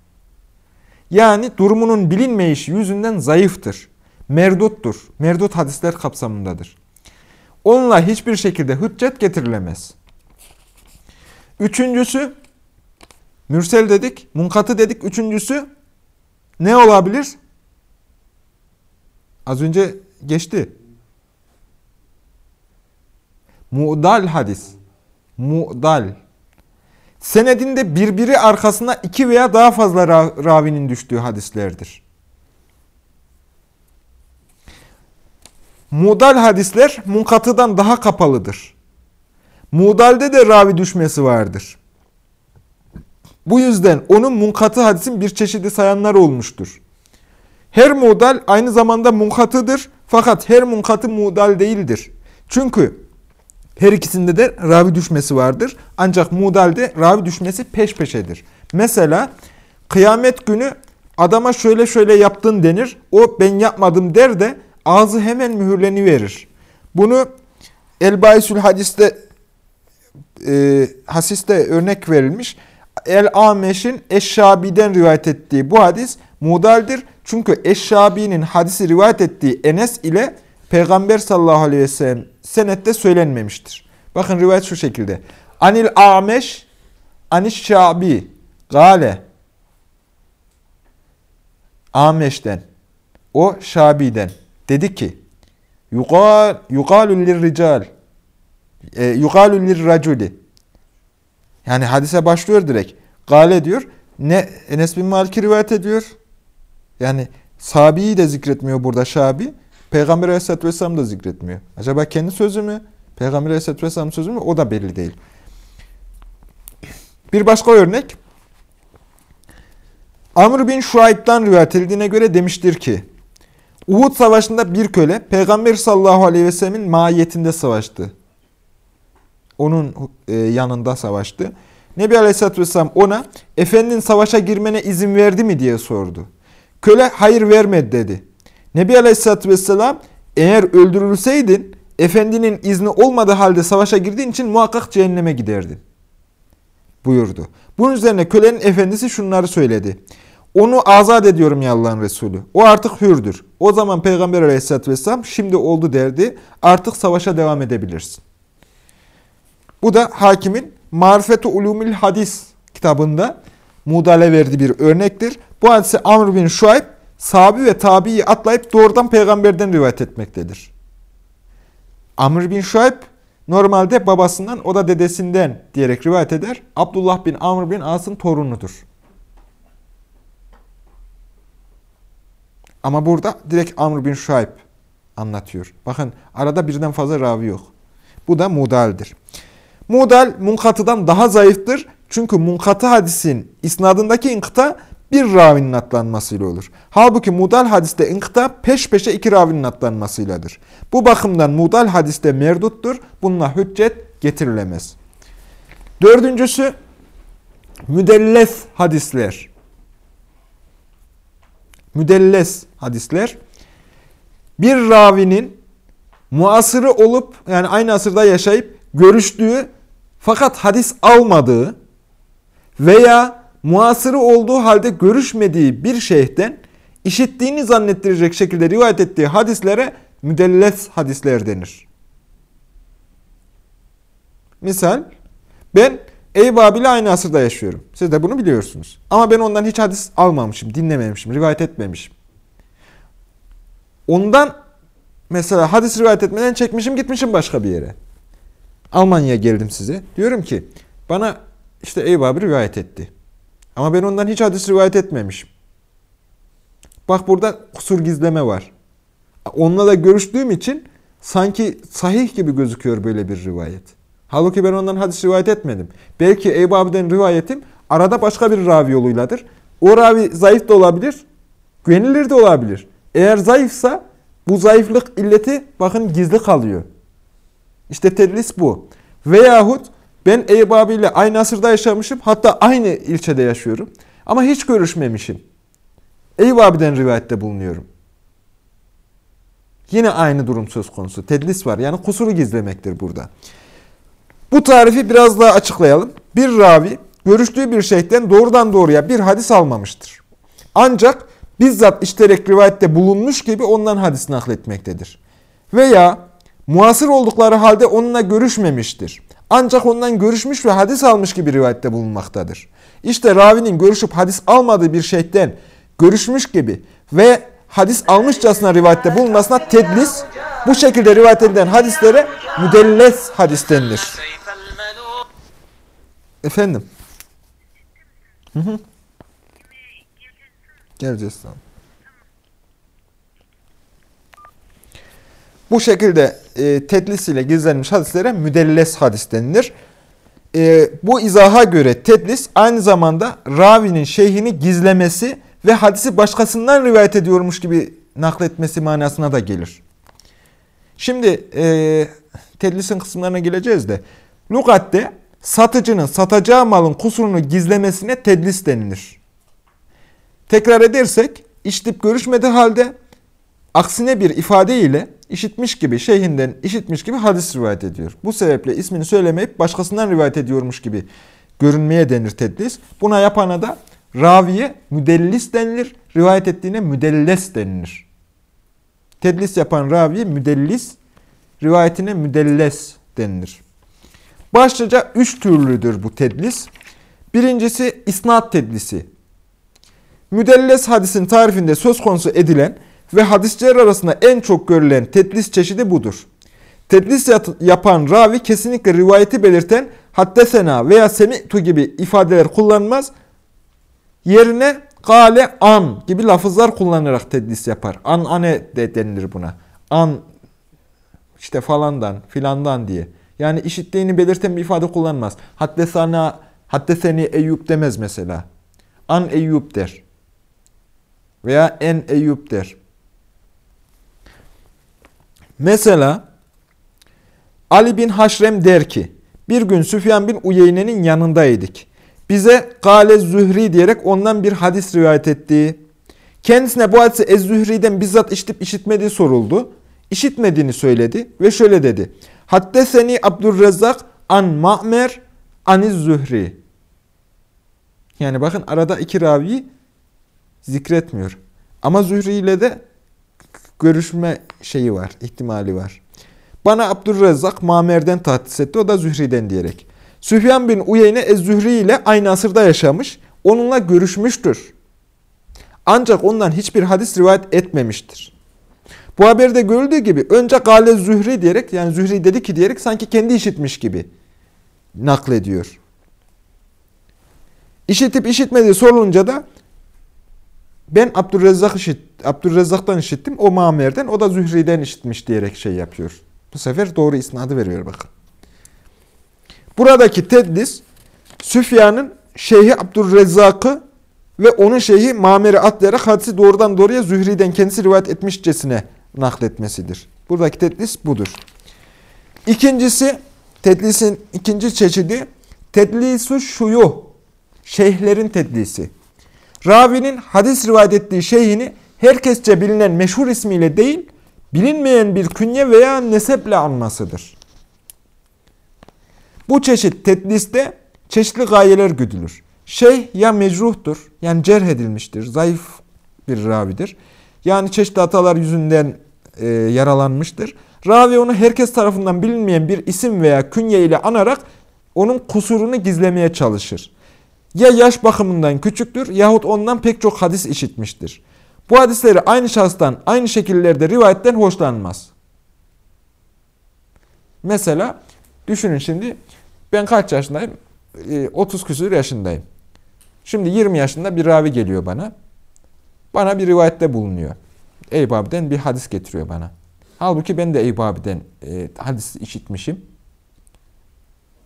Speaker 1: Yani durumunun bilinmeyişi yüzünden zayıftır. Merduttur. Merdut hadisler kapsamındadır. Onunla hiçbir şekilde hüccet getirilemez. Üçüncüsü, mürsel dedik, munkatı dedik. Üçüncüsü ne olabilir? Az önce geçti. Mu'dal hadis. Mu'dal. Senedinde birbiri arkasına iki veya daha fazla ra- ravinin düştüğü hadislerdir. Mu'dal hadisler munkatıdan daha kapalıdır. Mu'dalde de ravi düşmesi vardır. Bu yüzden onun munkatı hadisin bir çeşidi sayanlar olmuştur. Her mu'dal aynı zamanda munkatıdır fakat her munkatı mu'dal değildir. Çünkü her ikisinde de ravi düşmesi vardır. Ancak mu'dalde ravi düşmesi peş peşedir. Mesela kıyamet günü adama şöyle şöyle yaptın denir. O ben yapmadım der de ağzı hemen mühürleni verir. Bunu El-Baisül Hadis'te e, Hasis'te örnek verilmiş. El-Ameş'in Eşşabi'den rivayet ettiği bu hadis mudaldir. Çünkü Eşşabi'nin hadisi rivayet ettiği Enes ile Peygamber sallallahu aleyhi ve sellem senette söylenmemiştir. Bakın rivayet şu şekilde. Anil Ameş Aniş Şabi Gale Ameş'ten o Şabi'den dedi ki Yugal yugalul lirrical e, yugalul lirraculi yani hadise başlıyor direkt. Gale diyor. Ne Enes bin Malik rivayet ediyor. Yani Sabi'yi de zikretmiyor burada Şabi. Peygamber Aleyhisselatü Vesselam da zikretmiyor. Acaba kendi sözü mü? Peygamber Aleyhisselatü Vesselam sözü mü? O da belli değil. Bir başka örnek. Amr bin Şuayb'dan rivayet edildiğine göre demiştir ki, Uhud savaşında bir köle Peygamber sallallahu aleyhi ve sellemin mahiyetinde savaştı. Onun e, yanında savaştı. Nebi Aleyhisselatü Vesselam ona efendinin savaşa girmene izin verdi mi diye sordu. Köle hayır vermedi dedi. Nebi Aleyhisselatü Vesselam eğer öldürülseydin efendinin izni olmadığı halde savaşa girdiğin için muhakkak cehenneme giderdin. Buyurdu. Bunun üzerine kölenin efendisi şunları söyledi. Onu azat ediyorum ya Allah'ın Resulü. O artık hürdür. O zaman Peygamber Aleyhisselatü Vesselam şimdi oldu derdi. Artık savaşa devam edebilirsin. Bu da hakimin Marifetu Ulumil Hadis kitabında Mudale verdiği bir örnektir. Bu hadise Amr bin Şuayb sahabi ve tabiyi atlayıp doğrudan peygamberden rivayet etmektedir. Amr bin Şuayb normalde babasından o da dedesinden diyerek rivayet eder. Abdullah bin Amr bin As'ın torunudur. Ama burada direkt Amr bin Şuayb anlatıyor. Bakın arada birden fazla ravi yok. Bu da mudaldir. Mudal munkatıdan daha zayıftır. Çünkü munkatı hadisin isnadındaki inkıta bir ravinin atlanmasıyla olur. Halbuki mudal hadiste inkıta peş peşe iki ravinin atlanmasıyladır. Bu bakımdan mudal hadiste merduttur. Bununla hüccet getirilemez. Dördüncüsü müdelles hadisler. Müdelles hadisler bir ravinin muasırı olup yani aynı asırda yaşayıp görüştüğü fakat hadis almadığı veya muasırı olduğu halde görüşmediği bir şeyhten işittiğini zannettirecek şekilde rivayet ettiği hadislere müdelles hadisler denir. Misal ben Eyüp abiyle aynı asırda yaşıyorum. Siz de bunu biliyorsunuz. Ama ben ondan hiç hadis almamışım, dinlememişim, rivayet etmemişim. Ondan mesela hadis rivayet etmeden çekmişim gitmişim başka bir yere. Almanya'ya geldim size. Diyorum ki bana işte Eyüp abi rivayet etti. Ama ben ondan hiç hadis rivayet etmemişim. Bak burada kusur gizleme var. Onunla da görüştüğüm için sanki sahih gibi gözüküyor böyle bir rivayet. Halbuki ben ondan hadis rivayet etmedim. Belki Eyüp abiden rivayetim arada başka bir ravi yoluyladır. O ravi zayıf da olabilir, güvenilir de olabilir. Eğer zayıfsa bu zayıflık illeti bakın gizli kalıyor. İşte tedlis bu. Veyahut ben Eyüp abiyle aynı asırda yaşamışım. Hatta aynı ilçede yaşıyorum. Ama hiç görüşmemişim. Eyüp abiden rivayette bulunuyorum. Yine aynı durum söz konusu. Tedlis var. Yani kusuru gizlemektir burada. Bu tarifi biraz daha açıklayalım. Bir ravi görüştüğü bir şeyhten doğrudan doğruya bir hadis almamıştır. Ancak bizzat işterek rivayette bulunmuş gibi ondan hadis nakletmektedir. Veya muasır oldukları halde onunla görüşmemiştir. Ancak ondan görüşmüş ve hadis almış gibi rivayette bulunmaktadır. İşte ravinin görüşüp hadis almadığı bir şeyden görüşmüş gibi ve hadis almışçasına rivayette bulunmasına tedlis, bu şekilde rivayet edilen hadislere müdelles hadis denilir. Efendim? Hı hı. Geleceğiz tamam. Bu şekilde e, tedlis ile gizlenmiş hadislere müdelles hadis denilir. E, bu izaha göre tedlis aynı zamanda ravinin şeyhini gizlemesi ve hadisi başkasından rivayet ediyormuş gibi nakletmesi manasına da gelir. Şimdi e, tedlisin kısımlarına geleceğiz de. Lugatte satıcının satacağı malın kusurunu gizlemesine tedlis denilir. Tekrar edersek, işitip görüşmediği halde aksine bir ifade ile işitmiş gibi, şeyhinden işitmiş gibi hadis rivayet ediyor. Bu sebeple ismini söylemeyip başkasından rivayet ediyormuş gibi görünmeye denir tedlis. Buna yapana da raviye müdellis denilir, rivayet ettiğine müdelles denilir. Tedlis yapan raviye müdellis, rivayetine müdelles denilir. Başlıca üç türlüdür bu tedlis. Birincisi isnat tedlisi. Müdelles hadisin tarifinde söz konusu edilen ve hadisçiler arasında en çok görülen tedlis çeşidi budur. Tedlis yapan ravi kesinlikle rivayeti belirten haddesena veya semi'tu gibi ifadeler kullanmaz. Yerine gale an gibi lafızlar kullanarak tedlis yapar. An ane de denilir buna. An işte falandan filandan diye. Yani işittiğini belirten bir ifade kullanmaz. Haddesana, haddeseni Eyüp demez mesela. An Eyüp der. Veya en Eyüp der. Mesela Ali bin Haşrem der ki, bir gün Süfyan bin Uyeyne'nin yanındaydık. Bize Gale Zühri diyerek ondan bir hadis rivayet etti. Kendisine bu hadisi Ez-Zühri'den bizzat işitip işitmediği soruldu. İşitmediğini söyledi ve şöyle dedi. Haddeseni Abdurrezzak an Ma'mer aniz Zühri. Yani bakın arada iki raviyi zikretmiyor. Ama Zühri ile de görüşme şeyi var, ihtimali var. Bana Abdurrezzak Mamer'den tahdis etti, o da Zühri'den diyerek. Süfyan bin Uyeyne Ez-Zühri ile aynı asırda yaşamış, onunla görüşmüştür. Ancak ondan hiçbir hadis rivayet etmemiştir. Bu haberde görüldüğü gibi önce Gale Zühri diyerek yani Zühri dedi ki diyerek sanki kendi işitmiş gibi naklediyor. İşitip işitmediği sorulunca da ben Abdurrezzak işit, Abdurrezzak'tan işittim, o Mamer'den, o da Zühri'den işitmiş diyerek şey yapıyor. Bu sefer doğru isnadı veriyor bakın. Buradaki tedlis, Süfyan'ın Şeyhi Abdurrezzak'ı ve onun şeyhi Mamer'i atlayarak hadisi doğrudan doğruya Zühri'den kendisi rivayet etmişçesine nakletmesidir. Buradaki tedlis budur. İkincisi, tedlisin ikinci çeşidi, tedlisu şuyuh, şeyhlerin tedlisi. Ravinin hadis rivayet ettiği şeyhini herkesçe bilinen meşhur ismiyle değil, bilinmeyen bir künye veya neseple anmasıdır. Bu çeşit tedliste çeşitli gayeler güdülür. Şeyh ya mecruhtur, yani cerh edilmiştir, zayıf bir ravidir. Yani çeşitli hatalar yüzünden e, yaralanmıştır. Ravi onu herkes tarafından bilinmeyen bir isim veya künye ile anarak onun kusurunu gizlemeye çalışır. Ya yaş bakımından küçüktür yahut ondan pek çok hadis işitmiştir. Bu hadisleri aynı şahıstan aynı şekillerde rivayetten hoşlanmaz. Mesela düşünün şimdi ben kaç yaşındayım? E, 30 küsur yaşındayım. Şimdi 20 yaşında bir ravi geliyor bana. Bana bir rivayette bulunuyor. Eyüp abiden bir hadis getiriyor bana. Halbuki ben de Eyüp abiden e, hadis işitmişim.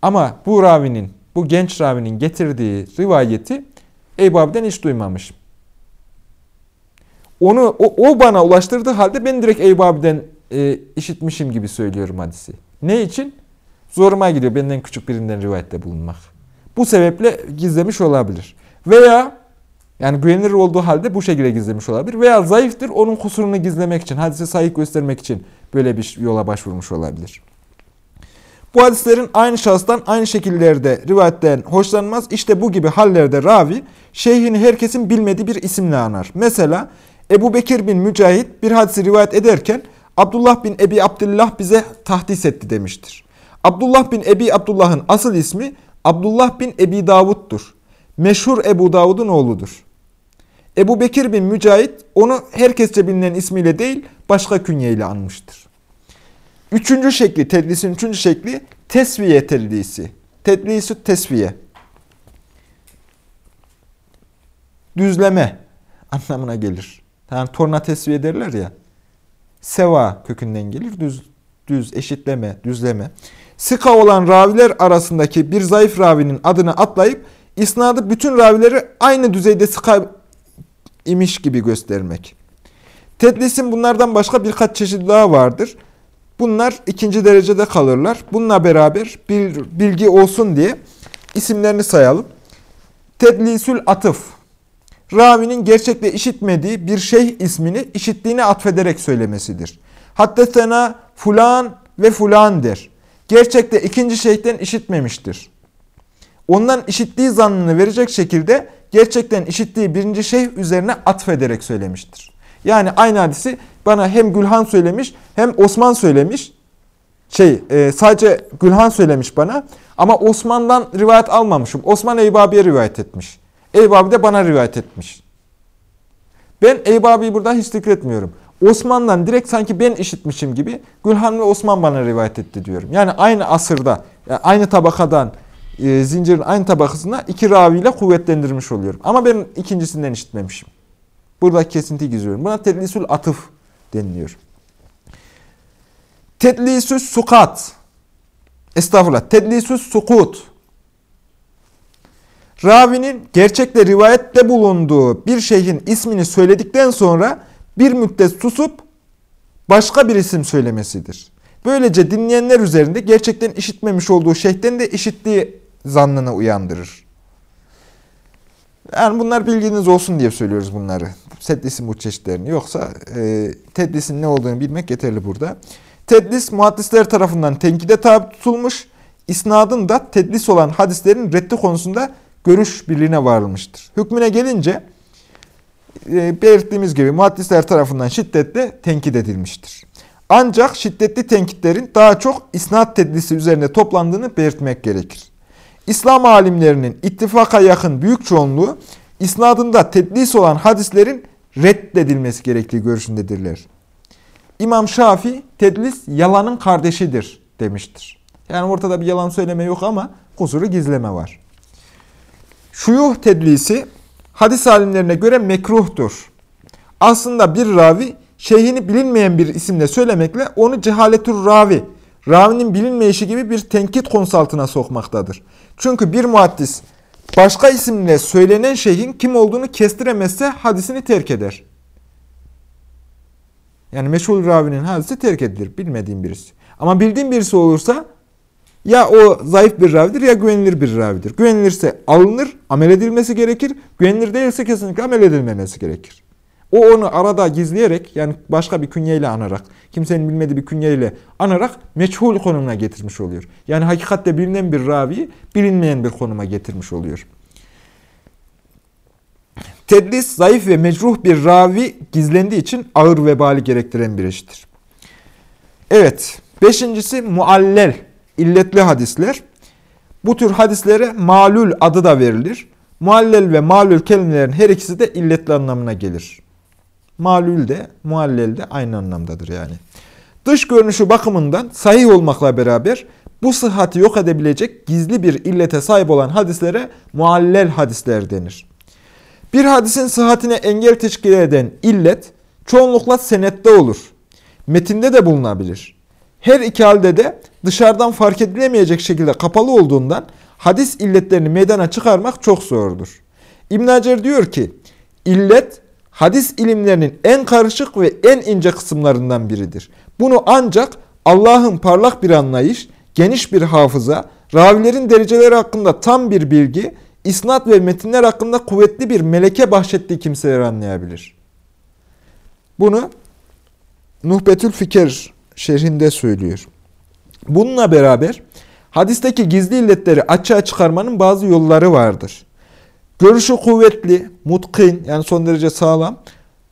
Speaker 1: Ama bu ravinin, bu genç ravinin getirdiği rivayeti Eyüp abiden hiç duymamışım. Onu, o, o bana ulaştırdığı halde ben direkt Eyüp abiden e, işitmişim gibi söylüyorum hadisi. Ne için? Zoruma gidiyor benden küçük birinden rivayette bulunmak. Bu sebeple gizlemiş olabilir. Veya yani güvenilir olduğu halde bu şekilde gizlemiş olabilir. Veya zayıftır onun kusurunu gizlemek için, hadise sahih göstermek için böyle bir yola başvurmuş olabilir. Bu hadislerin aynı şahıstan aynı şekillerde rivayetten hoşlanmaz. İşte bu gibi hallerde ravi şeyhini herkesin bilmediği bir isimle anar. Mesela Ebu Bekir bin Mücahit bir hadisi rivayet ederken Abdullah bin Ebi Abdullah bize tahdis etti demiştir. Abdullah bin Ebi Abdullah'ın asıl ismi Abdullah bin Ebi Davud'dur. Meşhur Ebu Davud'un oğludur. Ebu Bekir bin Mücahit onu herkesçe bilinen ismiyle değil başka künyeyle anmıştır. Üçüncü şekli, tedlisin üçüncü şekli tesviye tedlisi. Tedlisi tesviye. Düzleme anlamına gelir. Yani torna tesviye derler ya. Seva kökünden gelir. Düz, düz, eşitleme, düzleme. Sıka olan raviler arasındaki bir zayıf ravinin adını atlayıp isnadı bütün ravileri aynı düzeyde sıka imiş gibi göstermek. Tedlisin bunlardan başka birkaç çeşit daha vardır. Bunlar ikinci derecede kalırlar. Bununla beraber bir bilgi olsun diye isimlerini sayalım. Tedlisül atıf. Ravinin gerçekte işitmediği bir şeyh ismini işittiğine atfederek söylemesidir. Haddetena fulan ve fulan der. Gerçekte ikinci şeyhten işitmemiştir. Ondan işittiği zannını verecek şekilde gerçekten işittiği birinci şeyh üzerine atfederek söylemiştir. Yani aynı hadisi bana hem Gülhan söylemiş hem Osman söylemiş. Şey e, sadece Gülhan söylemiş bana ama Osman'dan rivayet almamışım. Osman Eyüp abiye rivayet etmiş. Eyüp abi de bana rivayet etmiş. Ben Eyüp abiyi burada hiç zikretmiyorum. Osman'dan direkt sanki ben işitmişim gibi Gülhan ve Osman bana rivayet etti diyorum. Yani aynı asırda, yani aynı tabakadan, e, zincirin aynı tabakasında iki raviyle kuvvetlendirmiş oluyorum. Ama ben ikincisinden işitmemişim. Burada kesinti gizliyorum. Buna tedlisül atıf deniliyor. Tedlisü sukat. Estağfurullah. Tedlisü sukut. Ravinin gerçekte rivayette bulunduğu bir şeyhin ismini söyledikten sonra bir müddet susup başka bir isim söylemesidir. Böylece dinleyenler üzerinde gerçekten işitmemiş olduğu şeyhten de işittiği zannını uyandırır. Yani bunlar bilginiz olsun diye söylüyoruz bunları. Tedlisin bu çeşitlerini. Yoksa e, tedlisin ne olduğunu bilmek yeterli burada. Tedlis muhaddisler tarafından tenkide tabi tutulmuş. İsnadın da tedlis olan hadislerin reddi konusunda görüş birliğine varılmıştır. Hükmüne gelince e, belirttiğimiz gibi muhaddisler tarafından şiddetle tenkit edilmiştir. Ancak şiddetli tenkitlerin daha çok isnat tedlisi üzerine toplandığını belirtmek gerekir. İslam alimlerinin ittifaka yakın büyük çoğunluğu isnadında tedlis olan hadislerin reddedilmesi gerektiği görüşündedirler. İmam Şafi tedlis yalanın kardeşidir demiştir. Yani ortada bir yalan söyleme yok ama kusuru gizleme var. Şuyuh tedlisi hadis alimlerine göre mekruhtur. Aslında bir ravi şeyhini bilinmeyen bir isimle söylemekle onu cehaletur ravi, ravinin bilinmeyişi gibi bir tenkit konusu altına sokmaktadır. Çünkü bir muhaddis başka isimle söylenen şeyhin kim olduğunu kestiremezse hadisini terk eder. Yani meşhur ravinin hadisi terk edilir. Bilmediğim birisi. Ama bildiğim birisi olursa ya o zayıf bir ravidir ya güvenilir bir ravidir. Güvenilirse alınır, amel edilmesi gerekir. Güvenilir değilse kesinlikle amel edilmemesi gerekir. O onu arada gizleyerek yani başka bir künyeyle anarak, kimsenin bilmediği bir künyeyle anarak meçhul konumuna getirmiş oluyor. Yani hakikatte bilinen bir raviyi bilinmeyen bir konuma getirmiş oluyor. Tedlis zayıf ve mecruh bir ravi gizlendiği için ağır vebali gerektiren bir iştir. Evet, beşincisi muallel, illetli hadisler. Bu tür hadislere malul adı da verilir. Muallel ve malul kelimelerin her ikisi de illetli anlamına gelir. Malul de, muallel de aynı anlamdadır yani. Dış görünüşü bakımından sahih olmakla beraber bu sıhhati yok edebilecek gizli bir illete sahip olan hadislere muallel hadisler denir. Bir hadisin sıhhatine engel teşkil eden illet çoğunlukla senette olur. Metinde de bulunabilir. Her iki halde de dışarıdan fark edilemeyecek şekilde kapalı olduğundan hadis illetlerini meydana çıkarmak çok zordur. İbn Hacer diyor ki, illet hadis ilimlerinin en karışık ve en ince kısımlarından biridir. Bunu ancak Allah'ın parlak bir anlayış, geniş bir hafıza, ravilerin dereceleri hakkında tam bir bilgi, isnat ve metinler hakkında kuvvetli bir meleke bahşettiği kimseler anlayabilir. Bunu Nuhbetül Fikir şerhinde söylüyor. Bununla beraber hadisteki gizli illetleri açığa çıkarmanın bazı yolları vardır. Görüşü kuvvetli, mutkin yani son derece sağlam,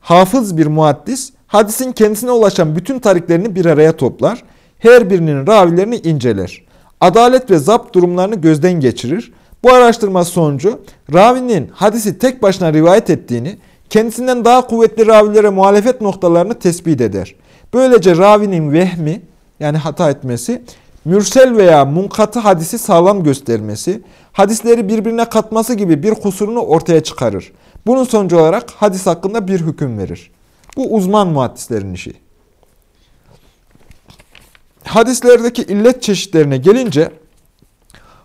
Speaker 1: hafız bir muaddis hadisin kendisine ulaşan bütün tariklerini bir araya toplar, her birinin ravilerini inceler. Adalet ve zapt durumlarını gözden geçirir. Bu araştırma sonucu ravinin hadisi tek başına rivayet ettiğini, kendisinden daha kuvvetli ravilere muhalefet noktalarını tespit eder. Böylece ravinin vehmi, yani hata etmesi, mürsel veya munkatı hadisi sağlam göstermesi, hadisleri birbirine katması gibi bir kusurunu ortaya çıkarır. Bunun sonucu olarak hadis hakkında bir hüküm verir. Bu uzman muhaddislerin işi. Hadislerdeki illet çeşitlerine gelince,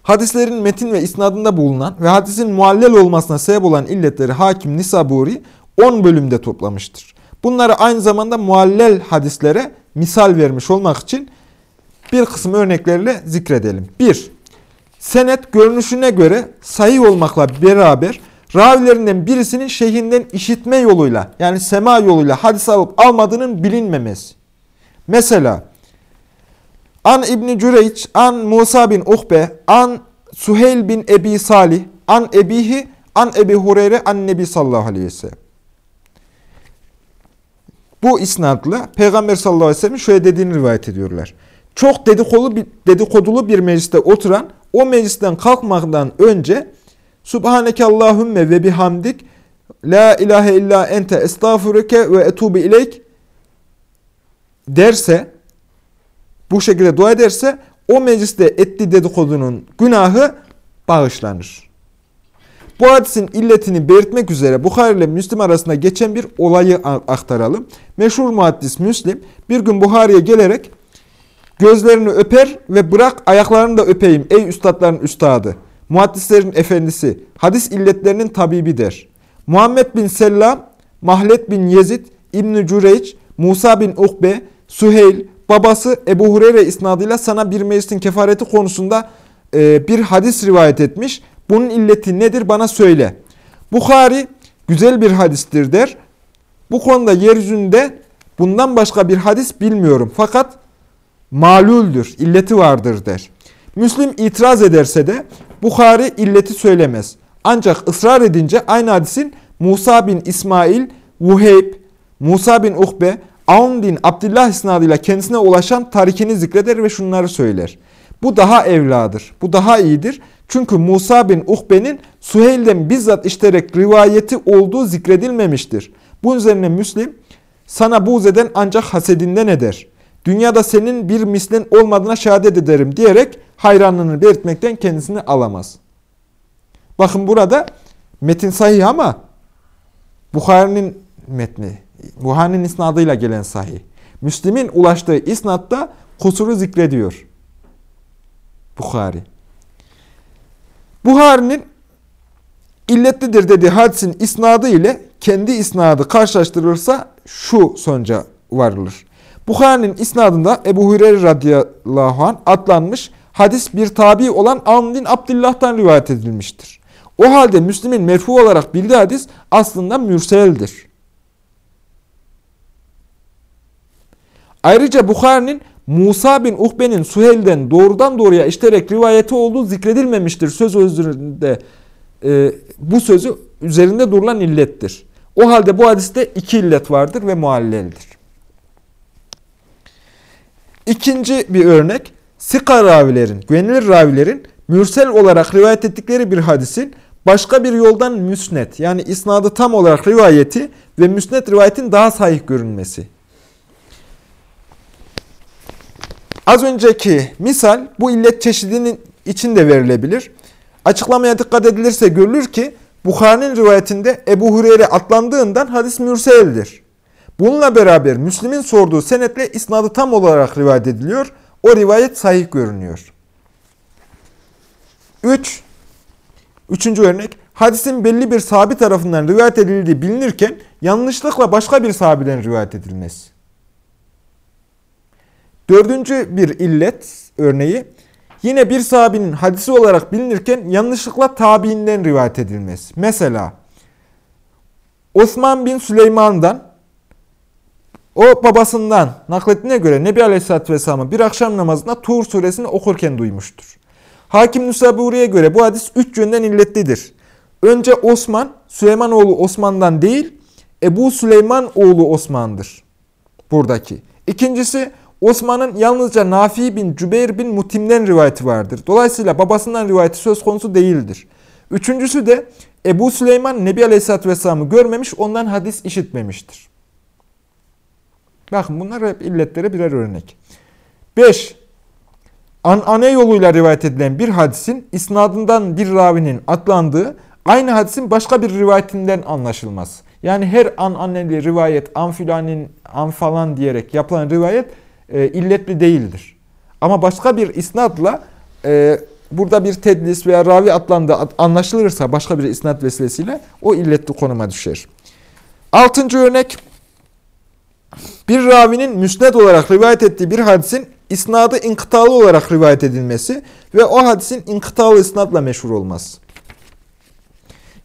Speaker 1: hadislerin metin ve isnadında bulunan ve hadisin muallel olmasına sebep olan illetleri Hakim Nisaburi 10 bölümde toplamıştır. Bunları aynı zamanda muallel hadislere misal vermiş olmak için bir kısım örneklerle zikredelim. 1. Senet görünüşüne göre sahih olmakla beraber ravilerinden birisinin şeyhinden işitme yoluyla yani sema yoluyla hadis alıp almadığının bilinmemesi. Mesela An İbni Cüreyç, An Musa bin Uhbe, An Suheyl bin Ebi Salih, An Ebihi, An Ebi Hureyre, An Nebi sallallahu aleyhi ve sellem. Bu isnadla Peygamber sallallahu aleyhi ve sellem şöyle dediğini rivayet ediyorlar. Çok dedikodulu bir, dedikodulu bir mecliste oturan, o meclisten kalkmadan önce Subhaneke Allahümme ve bihamdik La ilahe illa ente estağfurüke ve etubu ileyk derse, bu şekilde dua ederse o mecliste ettiği dedikodunun günahı bağışlanır. Bu hadisin illetini belirtmek üzere Bukhari ile Müslim arasında geçen bir olayı aktaralım. Meşhur muhaddis Müslim bir gün Buhari'ye gelerek gözlerini öper ve bırak ayaklarını da öpeyim ey üstadların üstadı. Muhaddislerin efendisi, hadis illetlerinin tabibi der. Muhammed bin Sellam, Mahlet bin Yezid, İbn-i Cüreyç, Musa bin Ukbe, Süheyl, babası Ebu Hureyre isnadıyla sana bir meclisin kefareti konusunda e, bir hadis rivayet etmiş. Bunun illeti nedir bana söyle. Bukhari güzel bir hadistir der. Bu konuda yeryüzünde bundan başka bir hadis bilmiyorum. Fakat maluldür, illeti vardır der. Müslim itiraz ederse de Bukhari illeti söylemez. Ancak ısrar edince aynı hadisin Musa bin İsmail, Vuheyb, Musa bin Uhbe, Aun bin Abdullah isnadıyla kendisine ulaşan tarikini zikreder ve şunları söyler. Bu daha evladır, bu daha iyidir. Çünkü Musa bin Uhbe'nin Suheyl'den bizzat işterek rivayeti olduğu zikredilmemiştir. Bu üzerine Müslim, sana buğz eden ancak hasedinden eder. Dünyada senin bir mislin olmadığına şehadet ederim diyerek hayranlığını belirtmekten kendisini alamaz. Bakın burada metin sahih ama Bukhari'nin metni, Buhari'nin isnadıyla gelen sahih. Müslim'in ulaştığı isnatta kusuru zikrediyor. Bukhari. Buhari'nin illetlidir dediği hadisin isnadı ile kendi isnadı karşılaştırılırsa şu sonuca varılır. Bukhari'nin isnadında Ebu Hureyre radıyallahu anh atlanmış hadis bir tabi olan Amr bin Abdullah'tan rivayet edilmiştir. O halde Müslim'in merfu olarak bildiği hadis aslında mürseldir. Ayrıca Bukhari'nin Musa bin Uhbe'nin Suheyl'den doğrudan doğruya işterek rivayeti olduğu zikredilmemiştir. Söz üzerinde e, bu sözü üzerinde durulan illettir. O halde bu hadiste iki illet vardır ve mualleldir. İkinci bir örnek, Sika ravilerin, güvenilir ravilerin mürsel olarak rivayet ettikleri bir hadisin başka bir yoldan müsnet yani isnadı tam olarak rivayeti ve müsnet rivayetin daha sahih görünmesi. Az önceki misal bu illet çeşidinin içinde verilebilir. Açıklamaya dikkat edilirse görülür ki Bukhari'nin rivayetinde Ebu Hureyre atlandığından hadis mürseldir. Bununla beraber Müslim'in sorduğu senetle isnadı tam olarak rivayet ediliyor. O rivayet sahih görünüyor. 3. Üçüncü örnek. Hadisin belli bir sahabi tarafından rivayet edildiği bilinirken yanlışlıkla başka bir sahabeden rivayet edilmesi. Dördüncü bir illet örneği. Yine bir sahabinin hadisi olarak bilinirken yanlışlıkla tabiinden rivayet edilmesi. Mesela Osman bin Süleyman'dan o babasından nakletine göre Nebi Aleyhisselatü Vesselam'ı bir akşam namazında Tur suresini okurken duymuştur. Hakim Nusaburi'ye göre bu hadis üç yönden illetlidir. Önce Osman, Süleyman oğlu Osman'dan değil, Ebu Süleyman oğlu Osman'dır. Buradaki. İkincisi Osman'ın yalnızca Nafi bin Cübeyr bin Mutim'den rivayeti vardır. Dolayısıyla babasından rivayeti söz konusu değildir. Üçüncüsü de Ebu Süleyman Nebi Aleyhisselatü Vesselam'ı görmemiş, ondan hadis işitmemiştir. Bakın bunlar hep illetlere birer örnek. 5. Anane yoluyla rivayet edilen bir hadisin isnadından bir ravinin atlandığı aynı hadisin başka bir rivayetinden anlaşılmaz. Yani her ananeli rivayet, an filanin, an falan diyerek yapılan rivayet e, illetli değildir. Ama başka bir isnadla e, burada bir tedlis veya ravi atlandığı anlaşılırsa başka bir isnat vesilesiyle o illetli konuma düşer. Altıncı örnek bir ravinin müsned olarak rivayet ettiği bir hadisin isnadı inkıtalı olarak rivayet edilmesi ve o hadisin inkıtalı isnatla meşhur olması.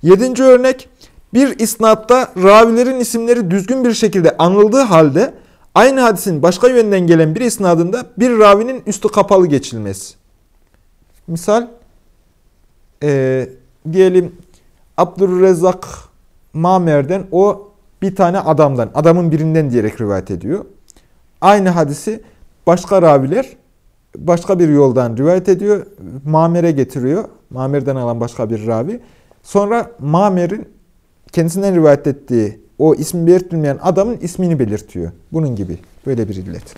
Speaker 1: Yedinci örnek, bir isnatta ravilerin isimleri düzgün bir şekilde anıldığı halde aynı hadisin başka yönden gelen bir isnadında bir ravinin üstü kapalı geçilmesi. Misal, e, diyelim Abdurrezzak Mamer'den o bir tane adamdan, adamın birinden diyerek rivayet ediyor. Aynı hadisi başka raviler başka bir yoldan rivayet ediyor. Mamer'e getiriyor. Mamer'den alan başka bir ravi. Sonra Mamer'in kendisinden rivayet ettiği o ismi belirtilmeyen adamın ismini belirtiyor. Bunun gibi. Böyle bir illet.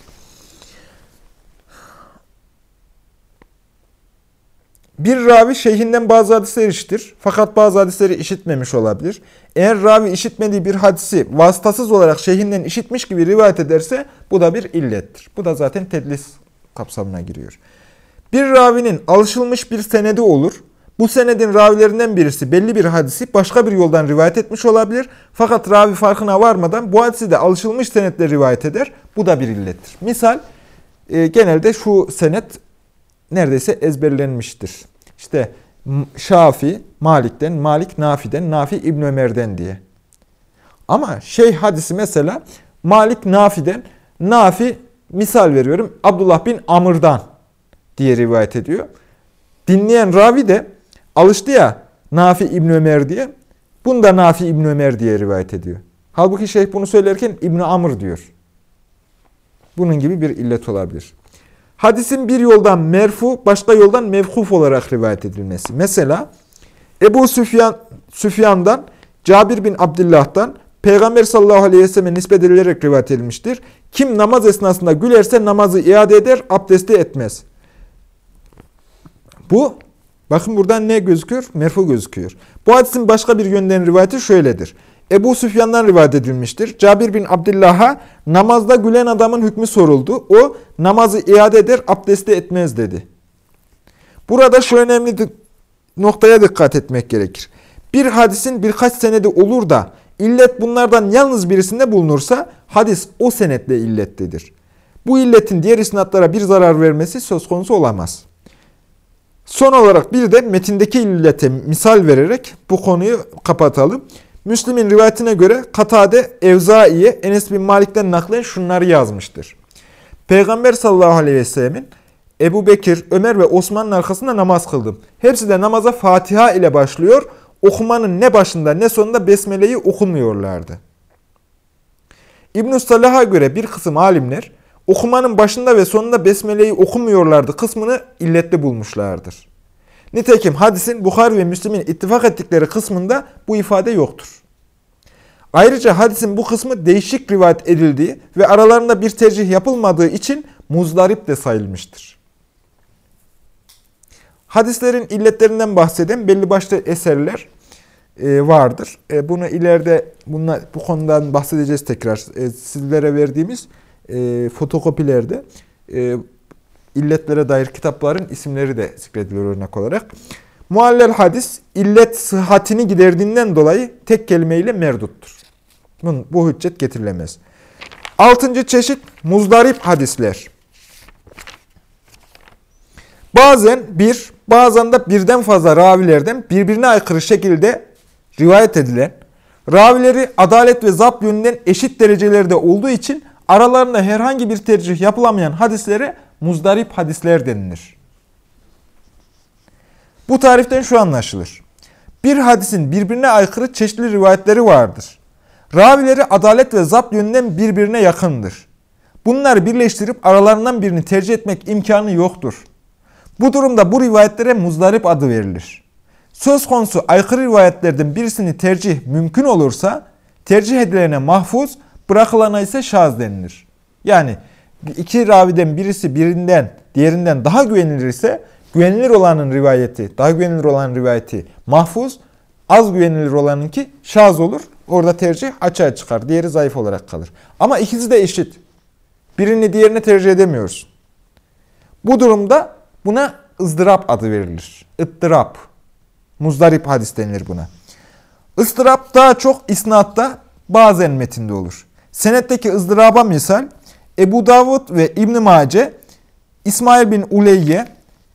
Speaker 1: Bir ravi şeyhinden bazı hadisleri işitir. Fakat bazı hadisleri işitmemiş olabilir. Eğer ravi işitmediği bir hadisi vasıtasız olarak şeyhinden işitmiş gibi rivayet ederse bu da bir illettir. Bu da zaten tedlis kapsamına giriyor. Bir ravinin alışılmış bir senedi olur. Bu senedin ravilerinden birisi belli bir hadisi başka bir yoldan rivayet etmiş olabilir. Fakat ravi farkına varmadan bu hadisi de alışılmış senetle rivayet eder. Bu da bir illettir. Misal e, genelde şu senet neredeyse ezberlenmiştir. İşte Şafi, Malik'ten, Malik Nafi'den, Nafi İbn Ömer'den diye. Ama şey hadisi mesela Malik Nafi'den, Nafi misal veriyorum Abdullah bin Amr'dan diye rivayet ediyor. Dinleyen ravi de alıştı ya Nafi İbn Ömer diye. Bunu da Nafi İbn Ömer diye rivayet ediyor. Halbuki şeyh bunu söylerken İbn Amr diyor. Bunun gibi bir illet olabilir. Hadisin bir yoldan merfu, başka yoldan mevkuf olarak rivayet edilmesi. Mesela Ebu Süfyan, Süfyan'dan, Cabir bin Abdullah'tan Peygamber sallallahu aleyhi ve selleme nispet edilerek rivayet edilmiştir. Kim namaz esnasında gülerse namazı iade eder, abdesti etmez. Bu, bakın buradan ne gözüküyor? Merfu gözüküyor. Bu hadisin başka bir yönden rivayeti şöyledir. Ebu Süfyan'dan rivayet edilmiştir. Cabir bin Abdullah'a namazda gülen adamın hükmü soruldu. O namazı iade eder, abdesti etmez dedi. Burada şu önemli noktaya dikkat etmek gerekir. Bir hadisin birkaç senedi olur da illet bunlardan yalnız birisinde bulunursa hadis o senetle illettedir. Bu illetin diğer isnatlara bir zarar vermesi söz konusu olamaz. Son olarak bir de metindeki illete misal vererek bu konuyu kapatalım. Müslim'in rivayetine göre Katade Evzai'ye Enes bin Malik'ten naklen şunları yazmıştır. Peygamber sallallahu aleyhi ve sellemin Ebu Bekir, Ömer ve Osman'ın arkasında namaz kıldım. Hepsi de namaza Fatiha ile başlıyor. Okumanın ne başında ne sonunda Besmele'yi okumuyorlardı. İbn-i Salah'a göre bir kısım alimler okumanın başında ve sonunda Besmele'yi okumuyorlardı kısmını illetli bulmuşlardır. Nitekim hadisin Bukhari ve Müslim'in ittifak ettikleri kısmında bu ifade yoktur. Ayrıca hadisin bu kısmı değişik rivayet edildiği ve aralarında bir tercih yapılmadığı için muzdarip de sayılmıştır. Hadislerin illetlerinden bahseden belli başlı eserler e, vardır. E, bunu ileride bununla, bu konudan bahsedeceğiz tekrar. E, sizlere verdiğimiz fotokopilerde illetlere dair kitapların isimleri de zikrediliyor örnek olarak. Muallel hadis illet sıhhatini giderdiğinden dolayı tek kelimeyle merduttur. Bu, bu hüccet getirilemez. Altıncı çeşit muzdarip hadisler. Bazen bir, bazen de birden fazla ravilerden birbirine aykırı şekilde rivayet edilen, ravileri adalet ve zapt yönünden eşit derecelerde olduğu için aralarında herhangi bir tercih yapılamayan hadislere muzdarip hadisler denilir. Bu tariften şu anlaşılır. Bir hadisin birbirine aykırı çeşitli rivayetleri vardır. Ravileri adalet ve zapt yönünden birbirine yakındır. Bunları birleştirip aralarından birini tercih etmek imkanı yoktur. Bu durumda bu rivayetlere muzdarip adı verilir. Söz konusu aykırı rivayetlerden birisini tercih mümkün olursa tercih edilene mahfuz, bırakılana ise şaz denilir. Yani iki raviden birisi birinden diğerinden daha güvenilir ise güvenilir olanın rivayeti, daha güvenilir olanın rivayeti mahfuz, az güvenilir olanınki şaz olur. Orada tercih açığa çıkar. Diğeri zayıf olarak kalır. Ama ikisi de eşit. Birini diğerine tercih edemiyoruz. Bu durumda buna ızdırap adı verilir. Ittırap. Muzdarip hadis denilir buna. Istırap daha çok isnatta bazen metinde olur. Senetteki ızdıraba misal Ebu Davud ve İbn Mace, İsmail bin Uleyye,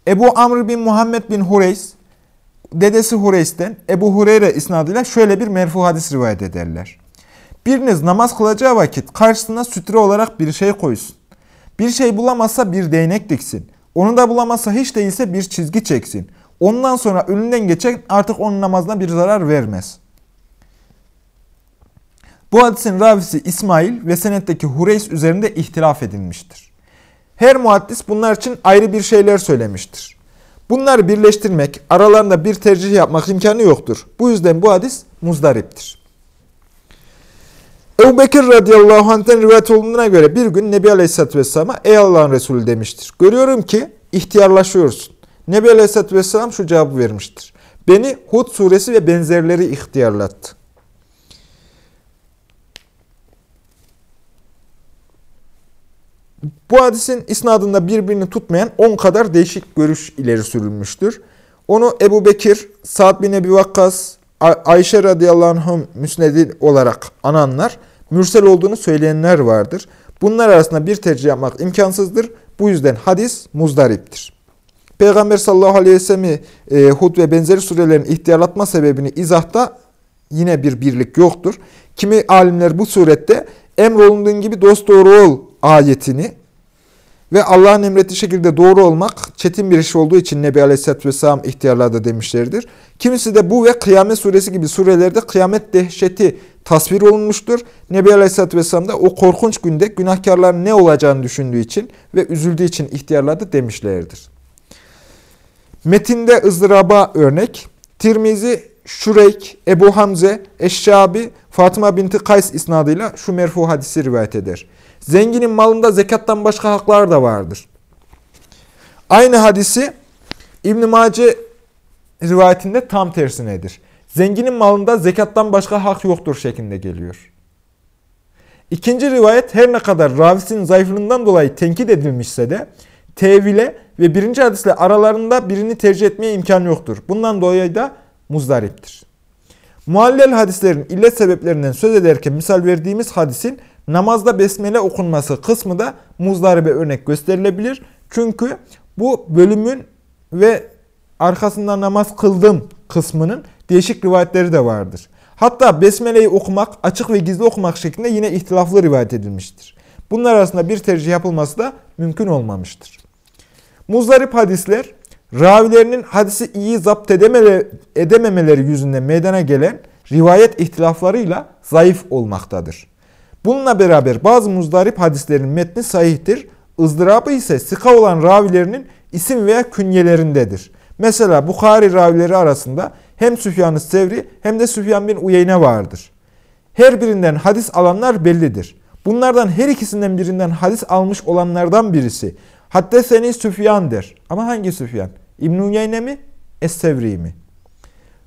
Speaker 1: Ebu Amr bin Muhammed bin Hureys, dedesi Hureys'ten Ebu Hureyre isnadıyla şöyle bir merfu hadis rivayet ederler. Biriniz namaz kılacağı vakit karşısına sütre olarak bir şey koysun. Bir şey bulamazsa bir değnek diksin. Onu da bulamazsa hiç değilse bir çizgi çeksin. Ondan sonra önünden geçen artık onun namazına bir zarar vermez. Bu hadisin ravisi İsmail ve senetteki Hureys üzerinde ihtilaf edilmiştir. Her muhaddis bunlar için ayrı bir şeyler söylemiştir. Bunları birleştirmek, aralarında bir tercih yapmak imkanı yoktur. Bu yüzden bu hadis muzdariptir. Ebu Bekir radıyallahu anh'ten rivayet olduğuna göre bir gün Nebi Aleyhisselatü Vesselam'a ey Allah'ın Resulü demiştir. Görüyorum ki ihtiyarlaşıyorsun. Nebi Aleyhisselatü Vesselam şu cevabı vermiştir. Beni Hud suresi ve benzerleri ihtiyarlattı. Bu hadisin isnadında birbirini tutmayan 10 kadar değişik görüş ileri sürülmüştür. Onu Ebu Bekir, Sa'd bin Ebi Vakkas, Ayşe radıyallahu anh'ın müsnedi olarak ananlar, mürsel olduğunu söyleyenler vardır. Bunlar arasında bir tercih yapmak imkansızdır. Bu yüzden hadis muzdariptir. Peygamber sallallahu aleyhi ve sellem'i e, Hud ve benzeri surelerin ihtiyarlatma sebebini izahta yine bir birlik yoktur. Kimi alimler bu surette emrolunduğun gibi dost doğru ol ayetini ve Allah'ın emrettiği şekilde doğru olmak çetin bir iş olduğu için Nebi Aleyhisselatü Vesselam ihtiyarladı demişlerdir. Kimisi de bu ve Kıyamet Suresi gibi surelerde kıyamet dehşeti tasvir olunmuştur. Nebi Aleyhisselatü Vesselam da o korkunç günde günahkarların ne olacağını düşündüğü için ve üzüldüğü için ihtiyarladı demişlerdir. Metinde ızdıraba örnek, Tirmizi, Şureyk, Ebu Hamze, Eşşabi, Fatıma binti Kays isnadıyla şu merfu hadisi rivayet eder. Zenginin malında zekattan başka haklar da vardır. Aynı hadisi İbn-i Mace rivayetinde tam tersinedir. Zenginin malında zekattan başka hak yoktur şeklinde geliyor. İkinci rivayet her ne kadar ravisinin zayıflığından dolayı tenkit edilmişse de tevile ve birinci hadisle aralarında birini tercih etmeye imkan yoktur. Bundan dolayı da muzdariptir. Muallel hadislerin illet sebeplerinden söz ederken misal verdiğimiz hadisin namazda besmele okunması kısmı da muzdaribe örnek gösterilebilir. Çünkü bu bölümün ve arkasında namaz kıldım kısmının değişik rivayetleri de vardır. Hatta besmeleyi okumak, açık ve gizli okumak şeklinde yine ihtilaflı rivayet edilmiştir. Bunlar arasında bir tercih yapılması da mümkün olmamıştır. Muzdarip hadisler, ravilerinin hadisi iyi zapt edememeleri yüzünden meydana gelen rivayet ihtilaflarıyla zayıf olmaktadır. Bununla beraber bazı muzdarip hadislerin metni sahihtir. ızdırabı ise sıka olan ravilerinin isim veya künyelerindedir. Mesela Bukhari ravileri arasında hem Süfyan-ı Sevri hem de Süfyan bin Uyeyne vardır. Her birinden hadis alanlar bellidir. Bunlardan her ikisinden birinden hadis almış olanlardan birisi. Hatta seni Süfyan der. Ama hangi Süfyan? İbn-i Uyeyne mi? Es-Sevri mi?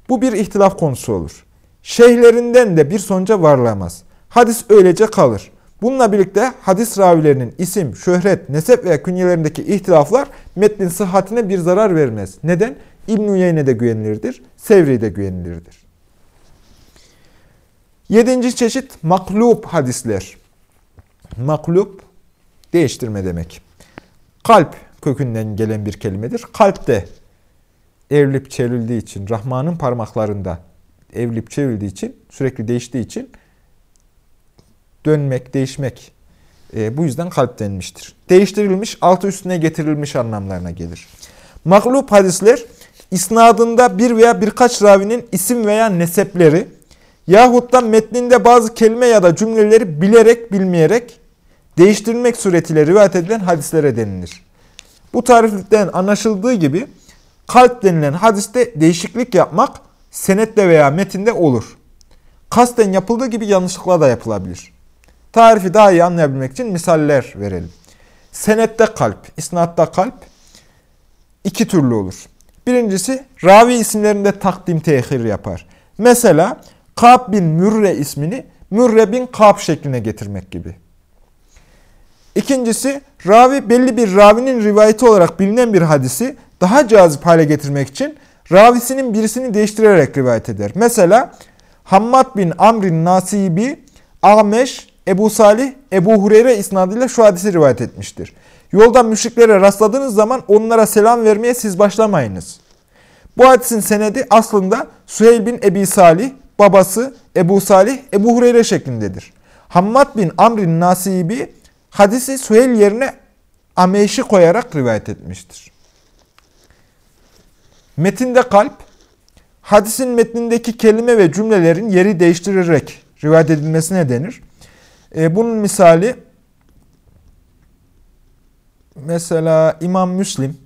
Speaker 1: Bu bir ihtilaf konusu olur. Şeyhlerinden de bir sonuca varlamaz. Hadis öylece kalır. Bununla birlikte hadis ravilerinin isim, şöhret, nesep veya künyelerindeki ihtilaflar metnin sıhhatine bir zarar vermez. Neden? İbn-i de güvenilirdir, Sevri de güvenilirdir. Yedinci çeşit maklub hadisler. Maklub değiştirme demek. Kalp kökünden gelen bir kelimedir. Kalp de evlip çevrildiği için, Rahman'ın parmaklarında evlip çevrildiği için, sürekli değiştiği için dönmek, değişmek e, bu yüzden kalp denmiştir. Değiştirilmiş, altı üstüne getirilmiş anlamlarına gelir. Maglub hadisler, isnadında bir veya birkaç ravinin isim veya nesepleri yahut da metninde bazı kelime ya da cümleleri bilerek bilmeyerek değiştirilmek suretiyle rivayet edilen hadislere denilir. Bu tariflikten anlaşıldığı gibi kalp denilen hadiste değişiklik yapmak senetle veya metinde olur. Kasten yapıldığı gibi yanlışlıkla da yapılabilir. Tarifi daha iyi anlayabilmek için misaller verelim. senette kalp, isnatta kalp iki türlü olur. Birincisi ravi isimlerinde takdim tehir yapar. Mesela Kab bin Mürre ismini Mürre bin Kab şekline getirmek gibi. İkincisi ravi belli bir ravinin rivayeti olarak bilinen bir hadisi daha cazip hale getirmek için ravisinin birisini değiştirerek rivayet eder. Mesela Hammad bin Amrin Nasibi, Ameş, Ebu Salih, Ebu Hureyre isnadıyla şu hadisi rivayet etmiştir. Yolda müşriklere rastladığınız zaman onlara selam vermeye siz başlamayınız. Bu hadisin senedi aslında Süheyl bin Ebi Salih, babası Ebu Salih, Ebu Hureyre şeklindedir. Hammad bin Amrin Nasibi hadisi Süheyl yerine Ameş'i koyarak rivayet etmiştir. Metinde kalp, hadisin metnindeki kelime ve cümlelerin yeri değiştirerek rivayet edilmesine denir. E, bunun misali mesela İmam Müslim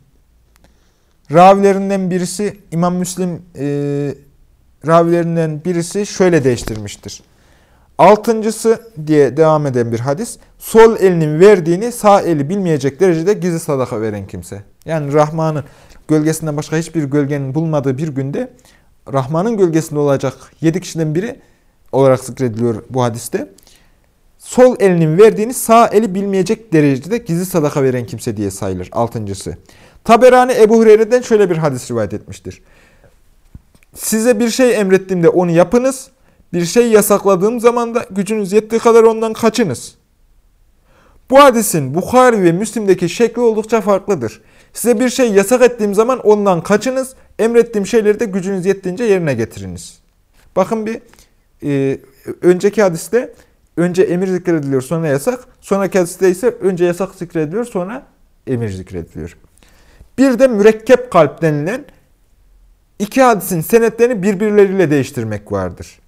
Speaker 1: ravilerinden birisi İmam Müslim e, ravilerinden birisi şöyle değiştirmiştir. Altıncısı diye devam eden bir hadis. Sol elinin verdiğini sağ eli bilmeyecek derecede gizli sadaka veren kimse. Yani Rahman'ın gölgesinden başka hiçbir gölgenin bulmadığı bir günde Rahman'ın gölgesinde olacak yedi kişiden biri olarak zikrediliyor bu hadiste. Sol elinin verdiğini sağ eli bilmeyecek derecede gizli sadaka veren kimse diye sayılır. Altıncısı. Taberani Ebu Hureyre'den şöyle bir hadis rivayet etmiştir. Size bir şey emrettiğimde onu yapınız. Bir şey yasakladığım zaman da gücünüz yettiği kadar ondan kaçınız. Bu hadisin Bukhari ve Müslim'deki şekli oldukça farklıdır. Size bir şey yasak ettiğim zaman ondan kaçınız. Emrettiğim şeyleri de gücünüz yettiğince yerine getiriniz. Bakın bir e, önceki hadiste önce emir zikrediliyor sonra yasak. Sonraki hadiste ise önce yasak zikrediliyor sonra emir zikrediliyor. Bir de mürekkep kalp denilen iki hadisin senetlerini birbirleriyle değiştirmek vardır.